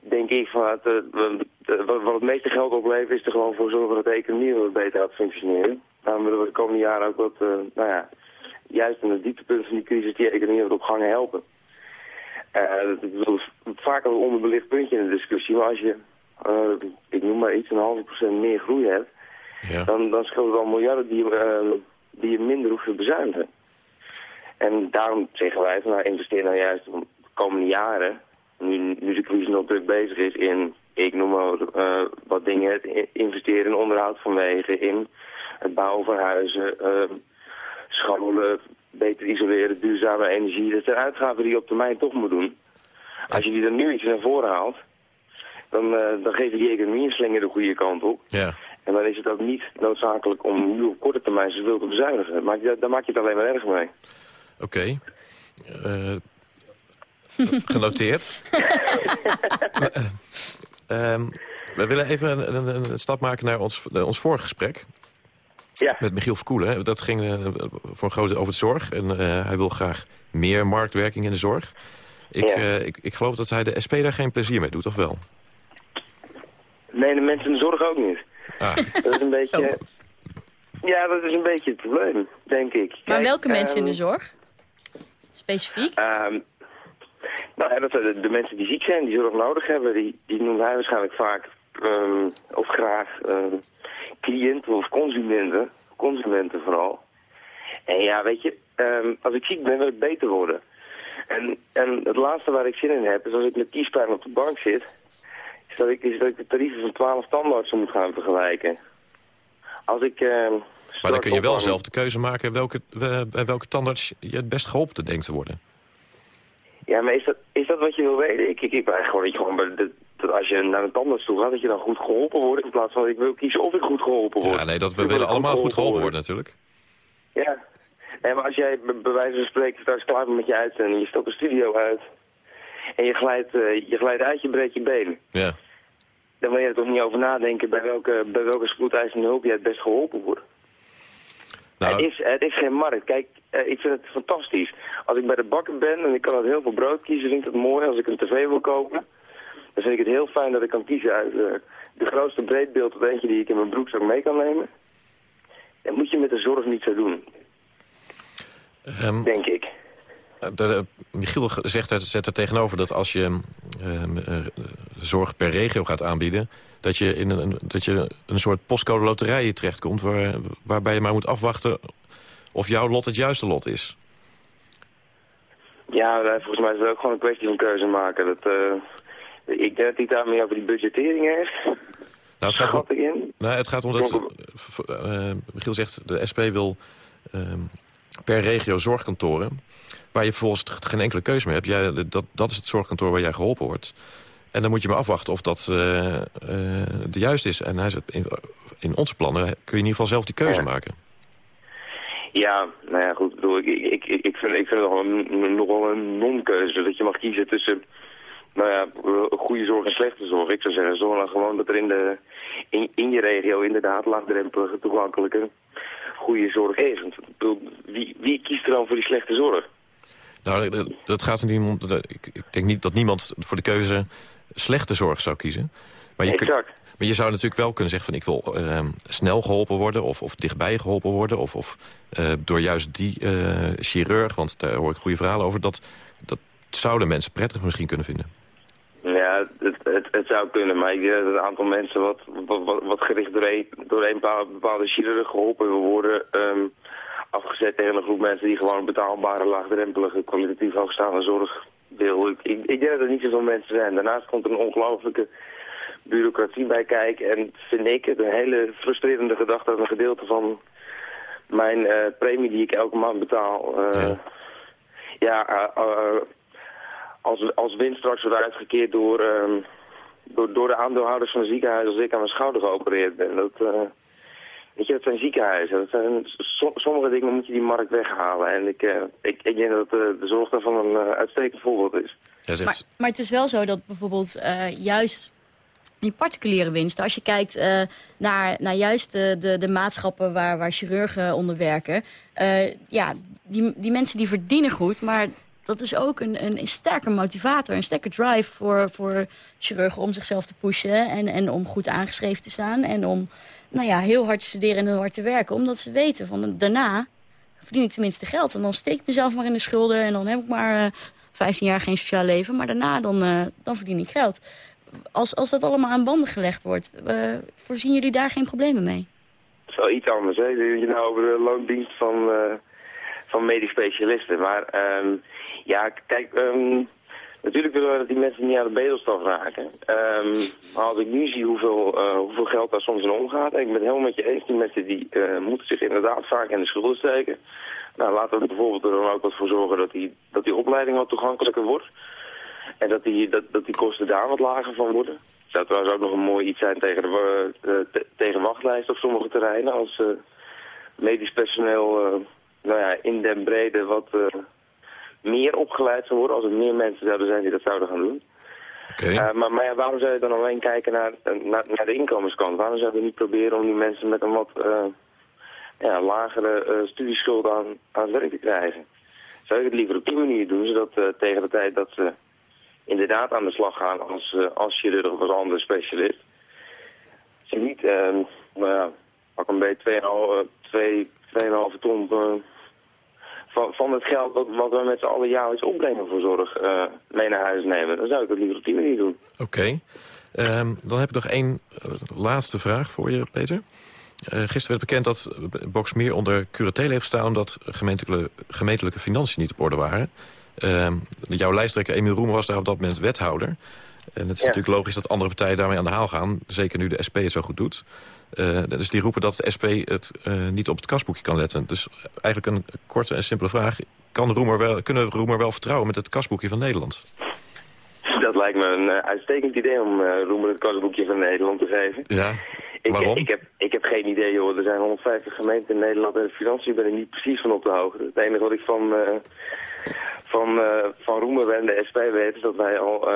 denk ik van het, uh, wat het meeste geld oplevert is er gewoon voor zorgen dat de economie wat beter gaat functioneren. Daarom willen we de komende jaren ook wat, uh, nou ja, juist in het dieptepunt van die crisis die economie wat op gang helpen. Dat is vaak een onderbelicht puntje in de discussie, maar als je, uh, ik noem maar iets, een halve procent meer groei hebt, ja. dan, dan scheelt het al miljarden die, uh, die je minder hoeft te bezuinigen. En daarom zeggen wij van nou investeer nou juist de komende jaren, nu, nu de crisis nog druk bezig is, in, ik noem maar uh, wat dingen, investeren in onderhoud van wegen, in het bouwen van huizen, uh, scholen, beter isoleren, duurzame energie. Dat zijn uitgaven die je op termijn toch moet doen. Als je die er nu iets naar voren haalt, dan, uh, dan die economie een slinger de goede kant op. Ja. En dan is het ook niet noodzakelijk om nu op korte termijn zoveel te bezuinigen. Maar dan maak je het alleen maar erg mee. Oké. Okay. Uh, genoteerd. [LAUGHS] uh, um, we willen even een, een, een, stap maken naar ons, ons vorige gesprek. Ja. Met Michiel Verkoelen. Dat ging uh, voor een groot over de zorg. En uh, hij wil graag meer marktwerking in de zorg. Ik, ja. uh, ik, ik geloof dat hij de SP daar geen plezier mee doet, of wel? Nee, de mensen in de zorg ook niet. Ah. Dat is een beetje... Ja, dat is een beetje het probleem, denk ik. Maar welke um, mensen in de zorg? Specifiek? Um, nou ja, dat de, de, mensen die ziek zijn, die zorg nodig hebben, die, die noemen wij waarschijnlijk vaak um, of graag cliënten of consumenten. Consumenten vooral. En ja, weet je, um, als ik ziek ben, wil ik beter worden. En, en het laatste waar ik zin in heb, is als ik met kiespijn op de bank zit, is dat ik, is dat ik de tarieven van 12 standaardsen moet gaan vergelijken. Als ik... Uh, maar dan kun je wel zelf de keuze maken welke, bij welke tandarts je het best geholpen denkt te worden. Ja, maar is dat, is dat wat je wil weten? Ik, ik, ik ben gewoon, dat je gewoon bij de, dat als je naar een tandarts toe gaat, dat je dan goed geholpen wordt. In plaats van ik wil kiezen of ik goed geholpen word. Ja, nee, dat we willen allemaal goed geholpen worden natuurlijk. Ja. Nee, maar als jij bij wijze van spreken straks klaar bent met je uitzending, je stopt de studio uit en je glijdt, uh, je glijdt uit, je breekt je benen. Ja. Dan wil je er toch niet over nadenken bij welke, bij welke spoedeisende hulp je het best geholpen wordt. Nou, het, is, het is geen markt. Kijk, uh, ik vind het fantastisch. Als ik bij de bakker ben en ik kan uit heel veel brood kiezen, vind ik het mooi. Als ik een tv wil kopen, dan vind ik het heel fijn dat ik kan kiezen uit uh, de grootste breedbeeld tot eentje die ik in mijn broekzak mee kan nemen. Dat moet je met de zorg niet zo doen. Um, denk ik. De, Michiel zegt er, zet er tegenover dat als je uh, uh, zorg per regio gaat aanbieden... dat je in een, dat je een soort postcode loterij terechtkomt... Waar, waarbij je maar moet afwachten of jouw lot het juiste lot is. Ja, volgens mij is het ook gewoon een kwestie van keuze maken. Dat, uh, ik denk dat hij daar meer over die budgettering heeft. Nou, het, gaat om, nou, het gaat om dat... Michiel zegt, de SP wil per regio zorgkantoren... waar je volgens geen enkele keuze meer hebt. Jij, dat, dat is het zorgkantoor waar jij geholpen wordt. En dan moet je maar afwachten of dat uh, uh, de juiste is. En hij zegt, in, in, onze plannen kun je in ieder geval zelf die keuze ja. maken. Ja, nou ja, goed. Bedoel, ik, ik, ik, vind, ik vind het nogal een, nogal een non-keuze. Dat je mag kiezen tussen nou ja, goede zorg en slechte zorg. Ik zou zeggen, zorg dan gewoon dat er in, de, in, in je regio inderdaad laagdrempelige, toegankelijke, goede zorg is. wie, wie kiest er dan voor die slechte zorg? Nou, dat gaat er niet Ik, ik denk niet dat niemand voor de keuze slechte zorg zou kiezen. Maar je, exact. Maar je zou natuurlijk wel kunnen zeggen van ik wil uh, snel geholpen worden of, of dichtbij geholpen worden. Of, of uh, door juist die uh, chirurg, want daar hoor ik goede verhalen over. Dat, dat zouden mensen prettig misschien kunnen vinden. Ja, het, het, het zou kunnen, maar ik denk dat een aantal mensen wat, wat, wat gericht door een, door een bepaalde chirurg geholpen wil worden... Um, afgezet tegen een groep mensen die gewoon betaalbare, laagdrempelige, kwalitatief hoogstaande zorg wil. Ik, ik, ik denk dat er niet zoveel mensen zijn. Daarnaast komt er een ongelooflijke bureaucratie bij kijken. En vind ik het een hele frustrerende gedachte dat een gedeelte van mijn uh, premie die ik elke maand betaal... Uh, ja, ja uh, als, als winst straks wordt uitgekeerd door, um, door, door de aandeelhouders van het ziekenhuis als ik aan mijn schouder geopereerd ben. Dat, weet je, dat zijn ziekenhuizen. Dat zijn, sommige dingen moet je die markt weghalen. En ik, ik, ik denk dat de zorg daarvan een uitstekend voorbeeld is. Ja, maar, maar het is wel zo dat bijvoorbeeld juist die particuliere winsten. Als je kijkt uh, naar, naar juist de, de, de maatschappen waar, waar chirurgen onder werken. Uh, ja, die, die mensen die verdienen goed, maar dat is ook een, een, een sterke motivator, een sterke drive voor, voor chirurgen om zichzelf te pushen en, en om goed aangeschreven te staan. En om nou ja, heel hard studeren en heel hard te werken. Omdat ze weten van daarna verdien ik tenminste geld. En dan steek ik mezelf maar in de schulden en dan heb ik maar uh, 15 jaar geen sociaal leven. Maar daarna dan, dan verdien ik geld als, als dat allemaal aan banden gelegd wordt, uh, voorzien jullie daar geen problemen mee? Dat is wel iets anders, hè? Je nou over de loondienst van, van medisch specialisten. Maar um, ja, kijk, um, natuurlijk willen we dat die mensen niet aan de bedelstaf raken. Maar als ik nu zie hoeveel, uh, hoeveel geld daar soms in omgaat, en ik ben het helemaal met je eens, die mensen die moeten zich inderdaad vaak in de schulden steken. Nou, laten we er bijvoorbeeld er dan ook wat voor zorgen dat die, dat die opleiding wat toegankelijker wordt. En dat die, dat, dat die kosten daar wat lager van worden. Zou trouwens ook nog een mooi iets zijn tegen, de, uh, tegen wachtlijsten op sommige terreinen. Als medisch personeel nou ja, in den brede wat meer opgeleid zou worden. Als er meer mensen zouden zijn die dat zouden gaan doen. Okay. maar, maar ja, waarom zou je dan alleen kijken naar, naar, naar de inkomenskant? Waarom zouden we niet proberen om die mensen met een wat ja, lagere studieschuld aan, aan het werk te krijgen? Zou ik het liever op die manier doen, zodat tegen de tijd dat ze inderdaad aan de slag gaan als, als chirurg of als andere specialist. Ze niet, uh, nou ja, pak een beetje 2,5 ton van, het geld wat, we met z'n allen jaarlijks opbrengen voor zorg uh, mee naar huis nemen. Dan zou ik het liever op die manier doen. Oké. Um, dan heb ik nog één laatste vraag voor je, Peter. Uh, gisteren werd bekend dat Boxmeer onder curatele heeft gestaan... omdat gemeentelijke, gemeentelijke financiën niet op orde waren. Uh, jouw lijsttrekker Emiel Roemer was daar op dat moment wethouder. En het is natuurlijk logisch dat andere partijen daarmee aan de haal gaan. Zeker nu de SP het zo goed doet. Uh, dus die roepen dat de SP het uh, niet op het kasboekje kan letten. Dus eigenlijk een korte en simpele vraag. Kan Roemer wel, kunnen we Roemer wel vertrouwen met het kasboekje van Nederland? Dat lijkt me een uh, uitstekend idee om Roemer het kasboekje van Nederland te geven. Ja, ik, waarom? Ik heb, ik heb geen idee, joh. Er zijn 150 gemeenten in Nederland en de financiën ben ik niet precies van op de hoogte. Het enige wat ik van van, van Roemer en de SP weten dat wij al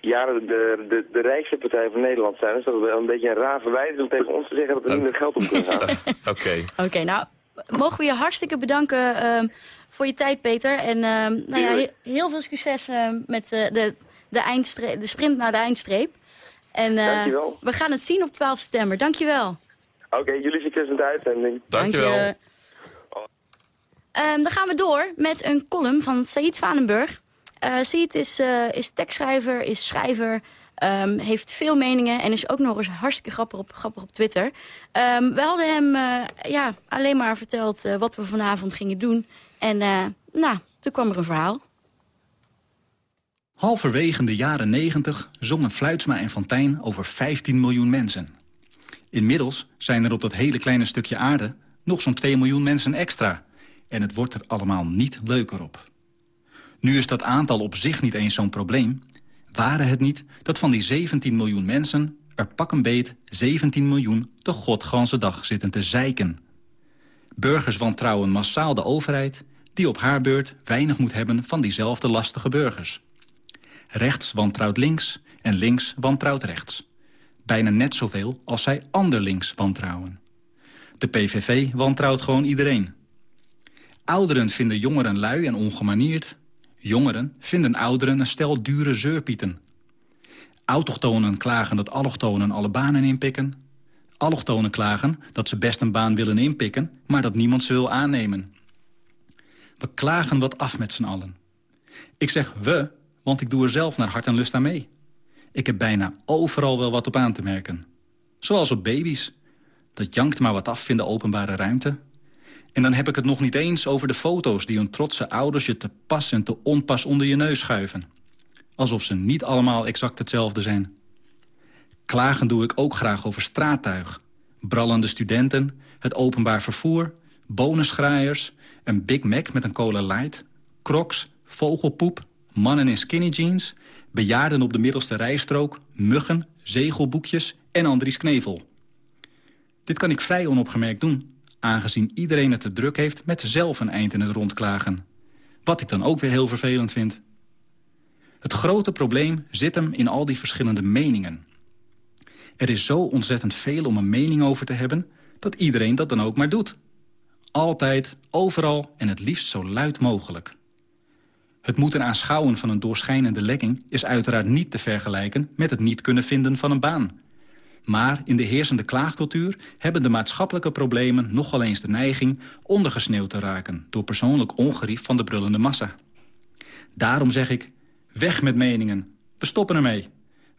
jaren de, de, de rijkste partij van Nederland zijn. Dus dat is wel een beetje een raar verwijt om tegen ons te zeggen dat we niet meer geld om kunnen gaan. [LAUGHS] Oké. Oké, nou mogen we je hartstikke bedanken uh, voor je tijd, Peter. En nou ja, heel, heel veel succes met de, de, eindstreep, de sprint naar de eindstreep. En Dankjewel. we gaan het zien op 12 september. Dankjewel. Oké, okay, jullie succes met de uitzending. Dankjewel. Dank je. Um, dan gaan we door met een column van Said Vanenburg. Uh, Said is, uh, is tekstschrijver, is schrijver, um, heeft veel meningen... en is ook nog eens hartstikke grappig op, grappig op Twitter. Um, we hadden hem uh, ja, alleen maar verteld wat we vanavond gingen doen. En nou, toen kwam er een verhaal. Halverwege de jaren 90 zongen Fluitsma en Fontijn over 15 miljoen mensen. Inmiddels zijn er op dat hele kleine stukje aarde nog zo'n 2 miljoen mensen extra en het wordt er allemaal niet leuker op. Nu is dat aantal op zich niet eens zo'n probleem. Waren het niet dat van die 17 miljoen mensen... er pak een beet 17 miljoen de godganse dag zitten te zeiken. Burgers wantrouwen massaal de overheid... die op haar beurt weinig moet hebben van diezelfde lastige burgers. Rechts wantrouwt links en links wantrouwt rechts. Bijna net zoveel als zij anderlings wantrouwen. De PVV wantrouwt gewoon iedereen. Ouderen vinden jongeren lui en ongemanierd. Jongeren vinden ouderen een stel dure zeurpieten. Autochtonen klagen dat allochtonen alle banen inpikken. Allochtonen klagen dat ze best een baan willen inpikken... maar dat niemand ze wil aannemen. We klagen wat af met z'n allen. Ik zeg we, want ik doe er zelf naar hart en lust aan mee. Ik heb bijna overal wel wat op aan te merken. Zoals op baby's. Dat jankt maar wat af in de openbare ruimte. En dan heb ik het nog niet eens over de foto's... die hun trotse ouders je te pas en te onpas onder je neus schuiven. Alsof ze niet allemaal exact hetzelfde zijn. Klagen doe ik ook graag over straattuig. Brallende studenten, het openbaar vervoer, bonusgraaiers... een Big Mac met een cola light, crocs, vogelpoep, mannen in skinny jeans... bejaarden op de middelste rijstrook, muggen, zegelboekjes en Andries Knevel. Dit kan ik vrij onopgemerkt doen, aangezien iedereen het te druk heeft... met zelf een eind in het rond klagen. Wat ik dan ook weer heel vervelend vind. Het grote probleem zit hem in al die verschillende meningen. Er is zo ontzettend veel om een mening over te hebben... dat iedereen dat dan ook maar doet. Altijd, overal en het liefst zo luid mogelijk. Het moeten aanschouwen van een doorschijnende lekking... is uiteraard niet te vergelijken met het niet kunnen vinden van een baan. Maar in de heersende klaagcultuur hebben de maatschappelijke problemen... nogal eens de neiging ondergesneeuwd te raken... door persoonlijk ongerief van de brullende massa. Daarom zeg ik, weg met meningen. We stoppen ermee.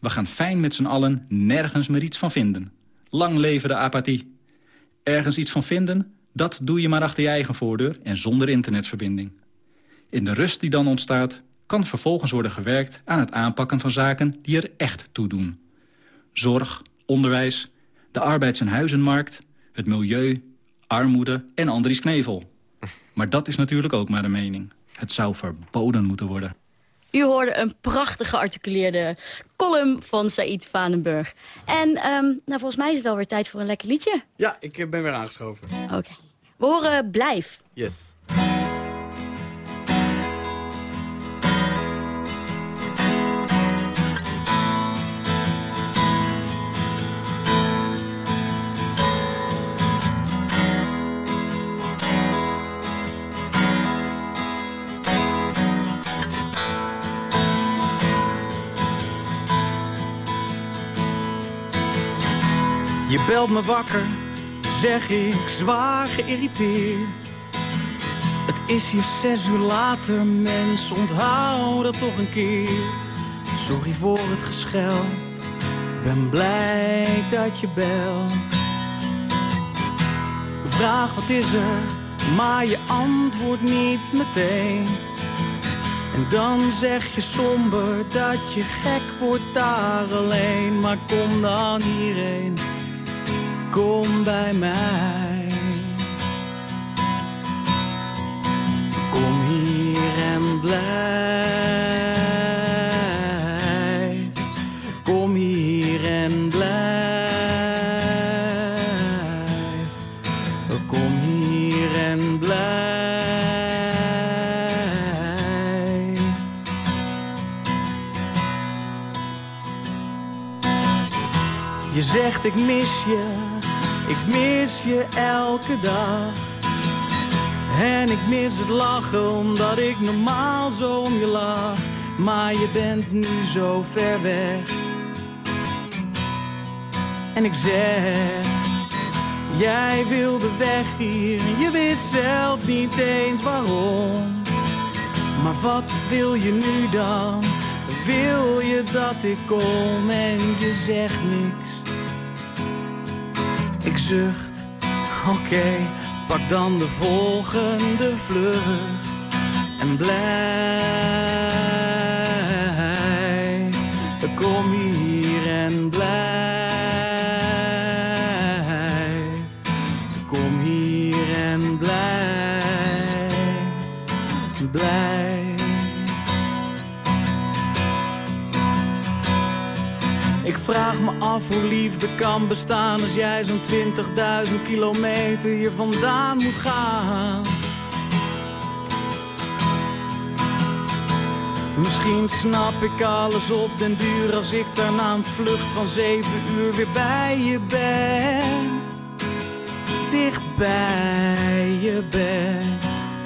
We gaan fijn met z'n allen nergens meer iets van vinden. Lang leven de apathie. Ergens iets van vinden, dat doe je maar achter je eigen voordeur... en zonder internetverbinding. In de rust die dan ontstaat, kan vervolgens worden gewerkt... aan het aanpakken van zaken die er echt toe doen. Zorg, onderwijs, de arbeids- en huizenmarkt... het milieu, armoede en Andries Knevel. Maar dat is natuurlijk ook maar een mening. Het zou verboden moeten worden. U hoorde een prachtige gearticuleerde column van Said Vanenburg. En um, nou, volgens mij is het alweer tijd voor een lekker liedje. Ja, ik eh, ben weer aangeschoven. Oké. We horen Blijf. Yes. Je belt me wakker, zeg ik zwaar geïrriteerd. Het is hier zes uur later, mens, onthoud dat toch een keer. Sorry voor het gescheld, ben blij dat je belt. Vraag wat is er, maar je antwoordt niet meteen. En dan zeg je somber dat je gek wordt daar alleen. Maar kom dan hierheen kom bij mij. Kom hier en blijf. Kom hier en blijf. Kom hier en blijf. Je zegt ik mis je mis je elke dag. En ik mis het lachen omdat ik normaal zo om je lach. Maar je bent nu zo ver weg. En ik zeg, jij wilde weg hier. Je wist zelf niet eens waarom. Maar wat wil je nu dan? Wil je dat ik kom en je zegt niks? Ik zucht, oké, pak dan de volgende vlucht en blijf. Af hoe liefde kan bestaan als jij zo'n 20.000 kilometer hier vandaan moet gaan. Misschien snap ik alles op den duur als ik daarna een vlucht van zeven uur weer bij je ben. Dicht bij je ben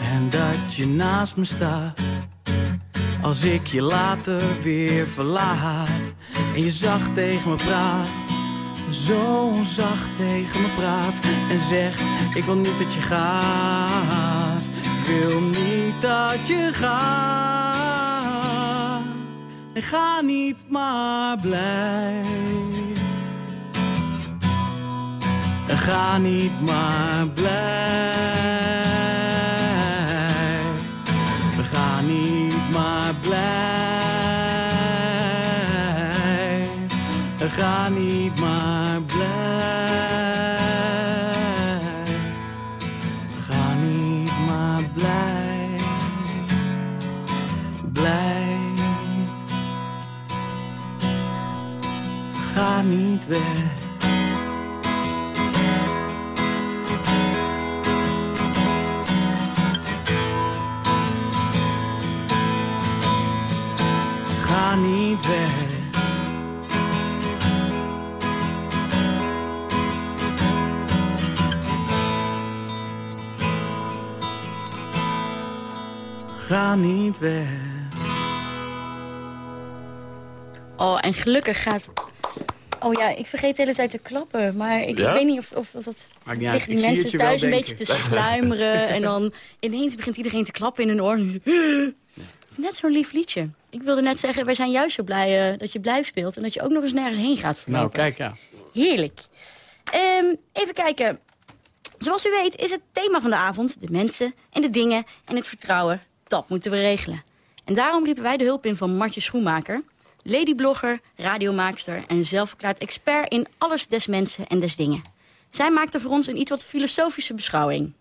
en dat je naast me staat. Als ik je later weer verlaat en je zacht tegen me praat. Zo zacht tegen me praat en zegt ik wil niet dat je gaat. Ik wil niet dat je gaat. En ga niet maar blijf. En ga niet maar blijf. Niet weg. Oh, en gelukkig gaat... Oh ja, ik vergeet de hele tijd te klappen. Maar ik Ja? weet niet of, of dat Maakt niet uit, liggen ik die mensen thuis een denken. beetje te sluimeren. en dan ineens begint iedereen te klappen in hun oor. Het is net zo'n lief liedje. Ik wilde net zeggen, wij zijn juist zo blij eh, dat je blijft speelt... en dat je ook nog eens nergens heen gaat. Nou, voorlopig. kijk ja. Heerlijk. Ehm, even kijken. Zoals u weet is het thema van de avond de mensen en de dingen en het vertrouwen. Dat moeten we regelen. En daarom riepen wij de hulp in van Martje Schoenmaker... ladyblogger, radiomaakster en zelfverklaard expert in alles des mensen en des dingen. Zij maakte voor ons een iets wat filosofische beschouwing.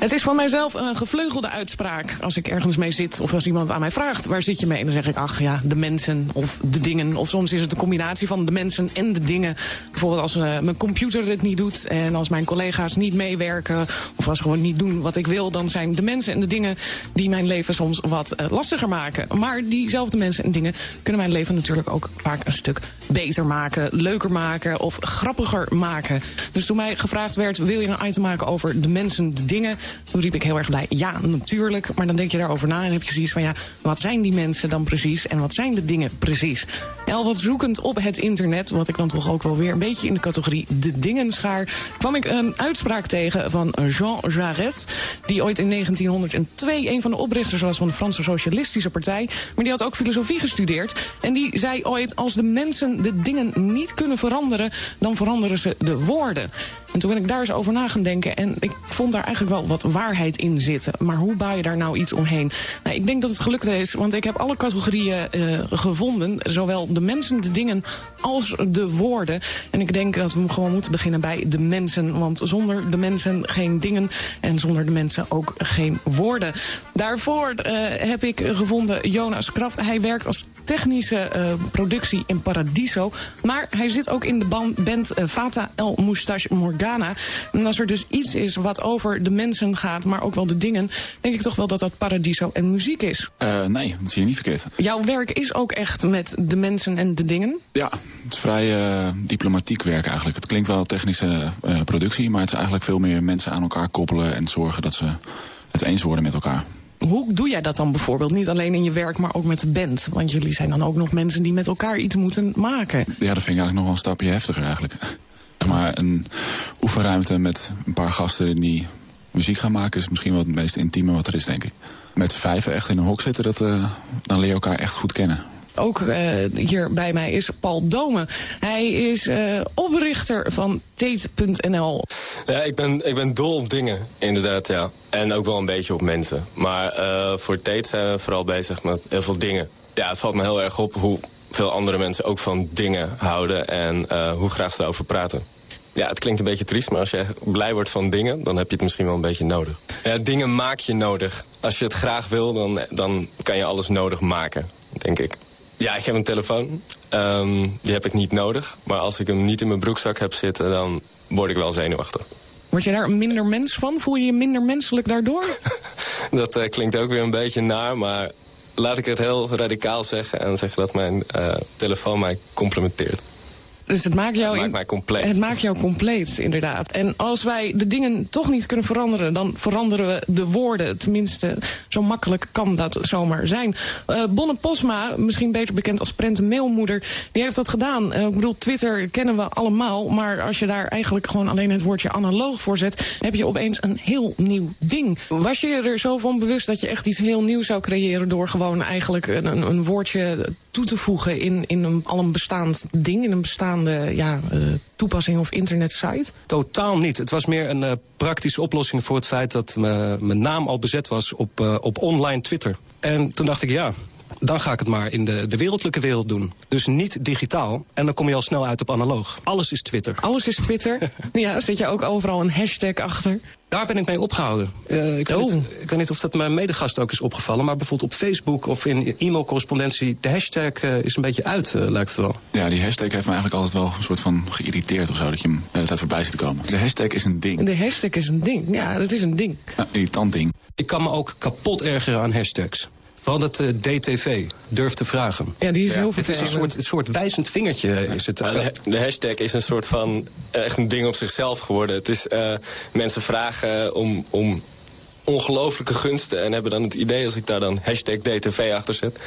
Het is voor mijzelf een gevleugelde uitspraak als ik ergens mee zit... of als iemand aan mij vraagt, waar zit je mee? Dan zeg ik, ach ja, de mensen of de dingen. Of soms is het een combinatie van de mensen en de dingen. Bijvoorbeeld als eh, mijn computer het niet doet... en als mijn collega's niet meewerken... of als ze gewoon niet doen wat ik wil... dan zijn de mensen en de dingen die mijn leven soms wat eh, lastiger maken. Maar diezelfde mensen en dingen kunnen mijn leven natuurlijk ook vaak een stuk beter maken... leuker maken of grappiger maken. Dus toen mij gevraagd werd, wil je een item maken over de mensen, de dingen... Toen riep ik heel erg blij, ja, natuurlijk. Maar dan denk je daarover na en heb je zoiets van... ja, wat zijn die mensen dan precies en wat zijn de dingen precies? En wat zoekend op het internet... wat ik dan toch ook wel weer een beetje in de categorie de dingen schaar... kwam ik een uitspraak tegen van Jean Jaurès... die ooit in 1902 een van de oprichters was van de Franse Socialistische Partij... maar die had ook filosofie gestudeerd. En die zei ooit, als de mensen de dingen niet kunnen veranderen... dan veranderen ze de woorden. En toen ben ik daar eens over na gaan denken... en ik vond daar eigenlijk wel wat waarheid in zitten. Maar hoe bouw je daar nou iets omheen? Nou, ik denk dat het gelukt is, want ik heb alle categorieën eh, gevonden. Zowel de mensen, de dingen, als de woorden. En ik denk dat we gewoon moeten beginnen bij de mensen. Want zonder de mensen geen dingen en zonder de mensen ook geen woorden. Daarvoor eh, heb ik gevonden Jonas Kraft. Hij werkt als technische eh, productie in Paradiso. Maar hij zit ook in de ban- band Fata El Moustache Morgana. En als er dus iets is wat over de mensen gaat, maar ook wel de dingen... denk ik toch wel dat dat Paradiso en muziek is. Eh, nee, dat zie je niet verkeerd. Jouw werk is ook echt met de mensen en de dingen? Ja, het is vrij eh, diplomatiek werk eigenlijk. Het klinkt wel technische eh, productie, maar het is eigenlijk veel meer mensen aan elkaar koppelen en zorgen dat ze het eens worden met elkaar. Hoe doe jij dat dan bijvoorbeeld? Niet alleen in je werk, maar ook met de band. Want jullie zijn dan ook nog mensen die met elkaar iets moeten maken. Ja, dat vind ik eigenlijk nog wel een stapje heftiger eigenlijk. Maar een oefenruimte met een paar gasten die muziek gaan maken... is misschien wel het meest intieme wat er is, denk ik. Met z'n vijven echt in een hok zitten, dat, eh, dan leer je elkaar echt goed kennen. Ook eh, hier bij mij is Paul Dome. Hij is eh, oprichter van Tate.nl. Ja, ik ben, ik ben dol op dingen, inderdaad, ja. En ook wel een beetje op mensen. Maar eh, voor Tate zijn we vooral bezig met heel veel dingen. Ja, het valt me heel erg op hoe veel andere mensen ook van dingen houden... en eh, hoe graag ze daarover praten. Ja, het klinkt een beetje triest, maar als je blij wordt van dingen... dan heb je het misschien wel een beetje nodig. Ja, dingen maak je nodig. Als je het graag wil, dan, dan kan je alles nodig maken, denk ik. Ja, ik heb een telefoon. Ehm, die heb ik niet nodig. Maar als ik hem niet in mijn broekzak heb zitten, dan word ik wel zenuwachtig. Word je daar een minder mens van? Voel je je minder menselijk daardoor? [LAUGHS] dat uh, klinkt ook weer een beetje naar, maar laat ik het heel radicaal zeggen... en zeggen dat mijn uh, telefoon mij complementeert. Dus het maakt jou, het maakt mij compleet. Het maakt jou compleet, inderdaad. En als wij de dingen toch niet kunnen veranderen... dan veranderen we de woorden. Tenminste, zo makkelijk kan dat zomaar zijn. Uh, Bonne Posma, misschien beter bekend als Prente Mailmoeder... die heeft dat gedaan. Uh, ik bedoel, Twitter kennen we allemaal... maar als je daar eigenlijk gewoon alleen het woordje analoog voor zet... heb je opeens een heel nieuw ding. Was je er zo van bewust dat je echt iets heel nieuws zou creëren... door gewoon eigenlijk een, een woordje toe te voegen in, in een, al een bestaand ding... in een bestaande ja, uh, toepassing of internetsite? Totaal niet. Het was meer een uh, praktische oplossing voor het feit... dat mijn naam al bezet was op, uh, op online Twitter. En toen dacht ik, ja, dan ga ik het maar in de, de wereldlijke wereld doen. Dus niet digitaal. En dan kom je al snel uit op analoog. Alles is Twitter. Alles is Twitter? [LAUGHS] ja, zet je ook overal een hashtag achter? Daar ben ik mee opgehouden. Uh, ik, weet niet, ik, weet niet, of dat mijn medegast ook is opgevallen... maar bijvoorbeeld op Facebook of in e-mailcorrespondentie... de hashtag uh, is een beetje uit, uh, lijkt het wel. Ja, die hashtag heeft me eigenlijk altijd wel een soort van geïrriteerd of zo... dat je hem de hele tijd voorbij ziet komen. De hashtag is een ding. De hashtag is een ding, ja, dat is een ding. Ja, irritant ding. Ik kan me ook kapot ergeren aan hashtags. Vooral dat uh, DTV, durf te vragen. Ja, die is ja, heel Het is een soort, een soort wijzend vingertje. Is het, uh, de, de, hashtag is een soort van echt een ding op zichzelf geworden. Het is uh, mensen vragen om, om ongelooflijke gunsten... en hebben dan het idee als ik daar dan hashtag DTV achter zet...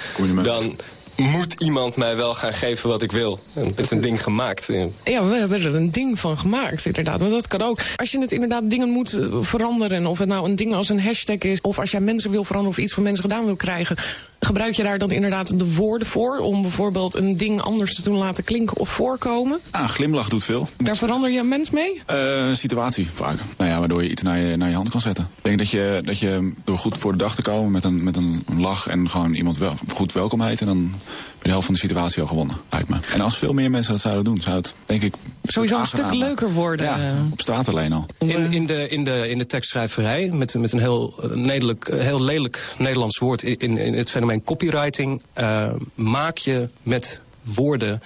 dan moet iemand mij wel gaan geven wat ik wil. Het is een ding gemaakt. Ja, we hebben er een ding van gemaakt, inderdaad. Want dat kan ook. Als je het inderdaad dingen moet veranderen... of het nou een ding als een hashtag is... of als jij mensen wil veranderen of iets van mensen gedaan wil krijgen... gebruik je daar dan inderdaad de woorden voor... om bijvoorbeeld een ding anders te doen laten klinken of voorkomen? Ah, glimlach doet veel. Daar verander je een mens mee? Uh, situatie vaak. Nou ja, waardoor je iets naar je, naar je hand kan zetten. Ik denk dat je, dat je door goed voor de dag te komen met een, met een lach... en gewoon iemand wel, goed welkom heten... dan de helft van de situatie al gewonnen, lijkt me. En als veel meer mensen dat zouden doen, zou het, denk ik... Sowieso een stuk leuker worden. Ja, op straat alleen al. In, in, de, in, de, in de tekstschrijverij, met, met een heel, nedelijk, heel lelijk Nederlands woord... in, in het fenomeen copywriting, uh, maak je met woorden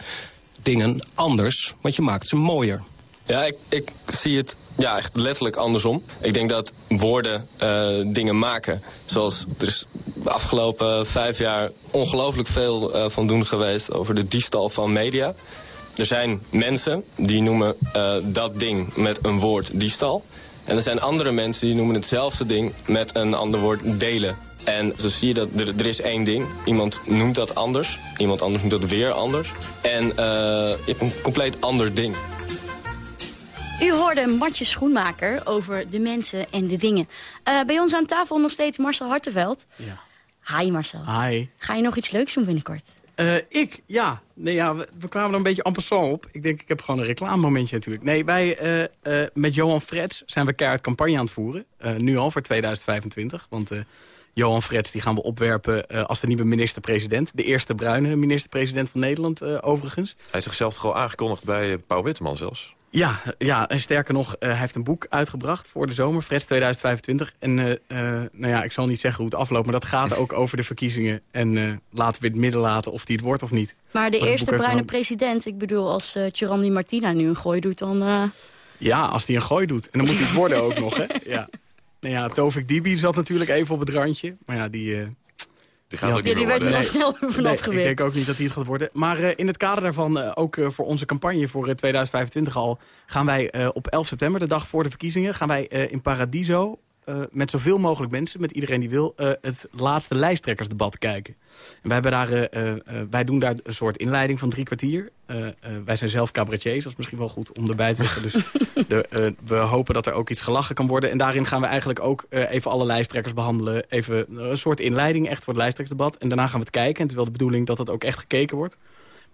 dingen anders... want je maakt ze mooier. Ja, ik, ik zie het ja, echt letterlijk andersom. Ik denk dat woorden uh, dingen maken. Zoals er is de afgelopen vijf jaar ongelooflijk veel uh, van doen geweest... over de diefstal van media. Er zijn mensen die noemen uh, dat ding met een woord diefstal. En er zijn andere mensen die noemen hetzelfde ding met een ander woord delen. En zo zie je dat er, er is één ding. Iemand noemt dat anders. Iemand anders noemt dat weer anders. En je hebt een compleet ander ding. U hoorde Matje Schoenmaker over de mensen en de dingen. Uh, bij ons aan tafel nog steeds Marcel Hartenveld. Ja. Hi Marcel. Hi. Ga je nog iets leuks doen binnenkort? Uh, ik? Ja. Nee, ja we, we, kwamen er een beetje en passant op. Ik denk, ik heb gewoon een reclamemomentje natuurlijk. Nee, wij uh, met Johan Frets zijn we keihard campagne aan het voeren. nu al voor 2025. Want Johan Frets die gaan we opwerpen als de nieuwe minister-president. De eerste bruine minister-president van Nederland overigens. Hij heeft zichzelf toch al aangekondigd bij Pauw Witteman zelfs? Ja, ja, en sterker nog, uh, hij heeft een boek uitgebracht voor de zomer, Freds 2025. En uh, uh, nou ja, ik zal niet zeggen hoe het afloopt, maar dat gaat ook over de verkiezingen. En laten we het midden laten of die het wordt of niet. Maar de maar eerste bruine president, ik bedoel, als uh, Martina nu een gooi doet, dan... Ja, als die een gooi doet. En dan moet hij het worden ook [LAUGHS] nog, hè? Ja. Nou ja, Tovik Dibi zat natuurlijk even op het randje. Maar ja, die... Die gaat ook niet die werd er al snel vanaf nee, geweest. Ik denk ook niet dat hij het gaat worden. Maar uh, in het kader daarvan, uh, ook uh, voor onze campagne voor 2025 al... gaan wij op 11 september, de dag voor de verkiezingen... gaan wij in Paradiso met zoveel mogelijk mensen, met iedereen die wil... het laatste lijsttrekkersdebat kijken. En wij, hebben daar, wij doen daar een soort inleiding van drie kwartier. wij zijn zelf cabaretiers, dat is misschien wel goed om erbij te zeggen. Dus [LAUGHS] de, we hopen dat er ook iets gelachen kan worden. En daarin gaan we eigenlijk ook even alle lijsttrekkers behandelen. Even een soort inleiding echt voor het lijsttrekkersdebat. En daarna gaan we het kijken. En het is wel de bedoeling dat het ook echt gekeken wordt.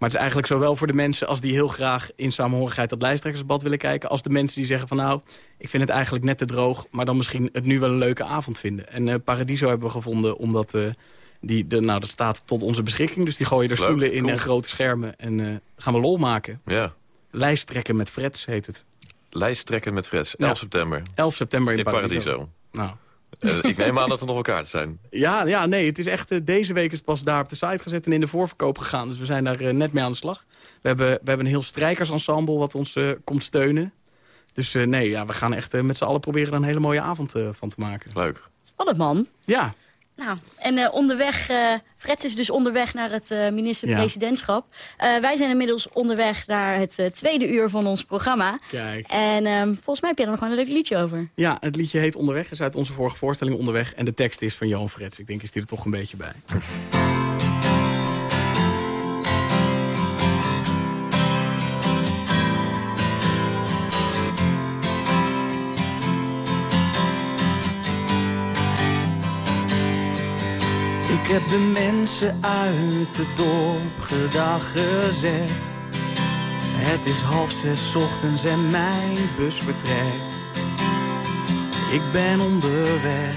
Maar het is eigenlijk zowel voor de mensen als die heel graag in samenhorigheid dat lijsttrekkersdebat willen kijken... als de mensen die zeggen van nou, ik vind het eigenlijk net te droog... maar dan misschien het nu wel een leuke avond vinden. En uh, Paradiso hebben we gevonden omdat... Uh, die, de, nou, dat staat tot onze beschikking. Dus die gooien er stoelen in cool. en grote schermen. En uh, gaan we lol maken. Ja. Lijsttrekken met Freds heet het. Lijsttrekken met Freds, 11 ja. september. 11 september in, in Paradiso. Paradiso. Nou. Uh, ik neem aan dat er nog elkaar te zijn. Ja, ja, nee, het is echt, uh, deze week is het pas daar op de site gezet en in de voorverkoop gegaan. Dus we zijn daar uh, net mee aan de slag. We hebben, we hebben een heel strijkersensemble wat ons komt steunen. Dus nee, ja, we gaan echt met z'n allen proberen er een hele mooie avond van te maken. Leuk. Spannend, man. Ja. Nou, en uh, onderweg, uh, Freds is dus onderweg naar het uh, minister-presidentschap. wij zijn inmiddels onderweg naar het tweede uur van ons programma. Kijk. En um, volgens mij heb je er nog gewoon een leuk liedje over. Ja, het liedje heet Onderweg, is uit onze vorige voorstelling Onderweg. En de tekst is van Johan Frets. Ik denk, is die er toch een beetje bij. Ik heb de mensen uit het dorp gedag gezegd. Het is half zes ochtends en mijn bus vertrekt. Ik ben onderweg.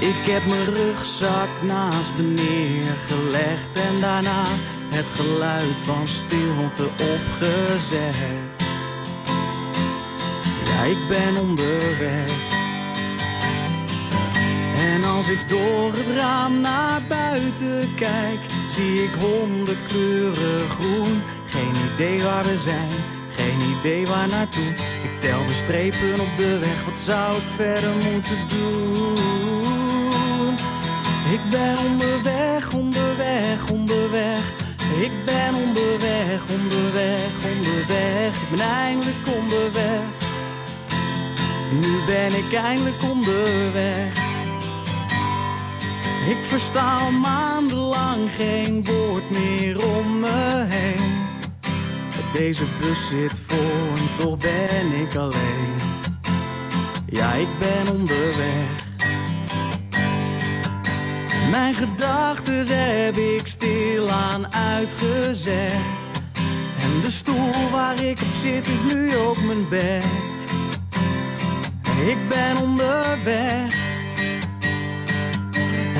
Ik heb mijn rugzak naast me neergelegd en daarna het geluid van stilte opgezet. Ja, ik ben onderweg. En als ik door het raam naar buiten kijk, zie ik honderd kleuren groen. Geen idee waar we zijn, geen idee waar naartoe. Ik tel de strepen op de weg, wat zou ik verder moeten doen? Ik ben onderweg, onderweg, onderweg. Ik ben onderweg, onderweg, onderweg. Ik ben eindelijk onderweg. Nu ben ik eindelijk onderweg. Ik versta maandenlang geen woord meer om me heen. Deze bus zit vol en toch ben ik alleen. Ja, ik ben onderweg. Mijn gedachten heb ik stilaan uitgezet. En de stoel waar ik op zit is nu ook mijn bed. Ik ben onderweg.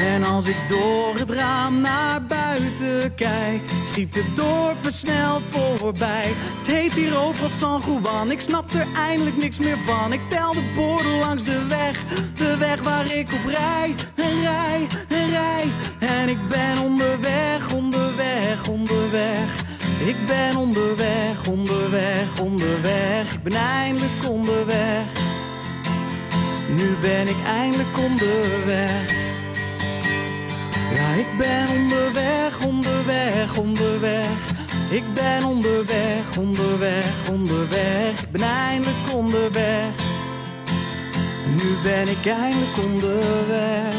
En als ik door het raam naar buiten kijk, schiet het dorp me snel voorbij. Het heet hier overal San Juan, ik snap er eindelijk niks meer van. Ik tel de borden langs de weg, de weg waar ik op rij, en rij, en rij. En ik ben onderweg, onderweg, onderweg. Ik ben onderweg, onderweg, onderweg. Ik ben eindelijk onderweg. Nu ben ik eindelijk onderweg. Ja, ik ben onderweg, onderweg, onderweg. Ik ben onderweg, onderweg, onderweg. Ik ben eindelijk onderweg. Nu ben ik eindelijk onderweg.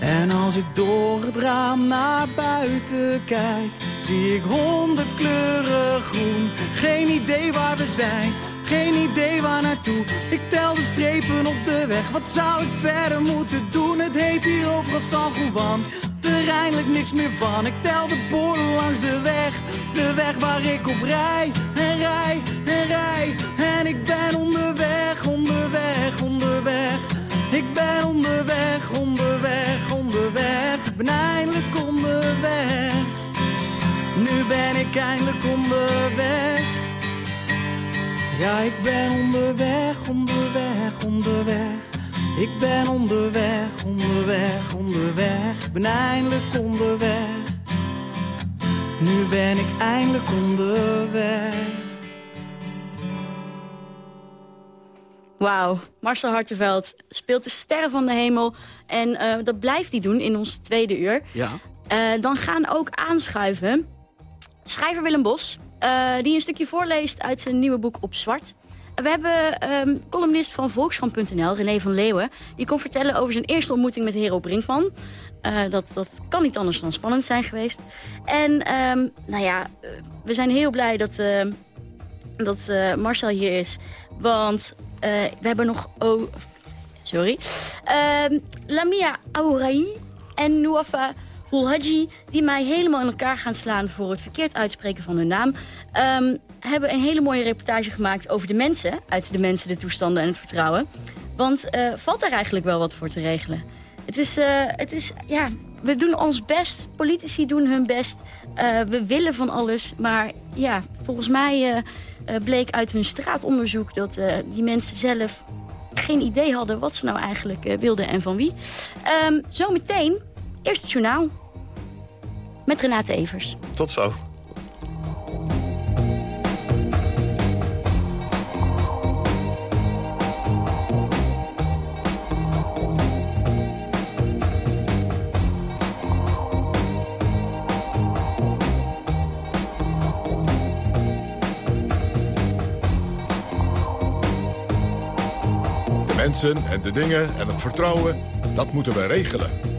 En als ik door het raam naar buiten kijk, zie ik honderd kleuren groen. Geen idee waar we zijn geen idee waar naartoe. Ik tel de strepen op de weg, wat zou ik verder moeten doen? Het heet hier overal San Juan, er eindelijk niks meer van. Ik tel de borden langs de weg, de weg waar ik op rij. En rij, en rij, en ik ben onderweg, onderweg, onderweg. Ik ben onderweg, onderweg, onderweg. Ik ben eindelijk onderweg. Nu ben ik eindelijk onderweg. Ja, ik ben onderweg, onderweg, onderweg. Ik ben onderweg, onderweg, onderweg. Ik ben eindelijk onderweg. Nu ben ik eindelijk onderweg. Wauw, Marcel Hartenveld speelt de sterren van de hemel. En uh, dat blijft hij doen in ons tweede uur. Ja. Uh, dan gaan ook aanschuiven schrijver Willem Bos. Uh, die een stukje voorleest uit zijn nieuwe boek Op Zwart. We hebben um, columnist van Volkskrant.nl, René van Leeuwen. Die kon vertellen over zijn eerste ontmoeting met Hero Brinkman. Uh, dat, dat kan niet anders dan spannend zijn geweest. En um, nou ja, we zijn heel blij dat, dat Marcel hier is. Want we hebben nog... Oh, sorry. Uh, Lamia Aourai en Nouafa Hulhaji... die mij helemaal in elkaar gaan slaan voor het verkeerd uitspreken van hun naam... Um, hebben een hele mooie reportage gemaakt over de mensen. Uit de mensen, de toestanden en het vertrouwen. Want uh, valt daar eigenlijk wel wat voor te regelen? Het is, uh, het is, ja, we doen ons best. Politici doen hun best. Uh, we willen van alles. Maar ja, volgens mij bleek uit hun straatonderzoek... dat die mensen zelf geen idee hadden wat ze nou eigenlijk wilden en van wie. Um, zometeen, eerst het journaal met Renate Evers. Tot zo. Mensen en de dingen en het vertrouwen, dat moeten we regelen.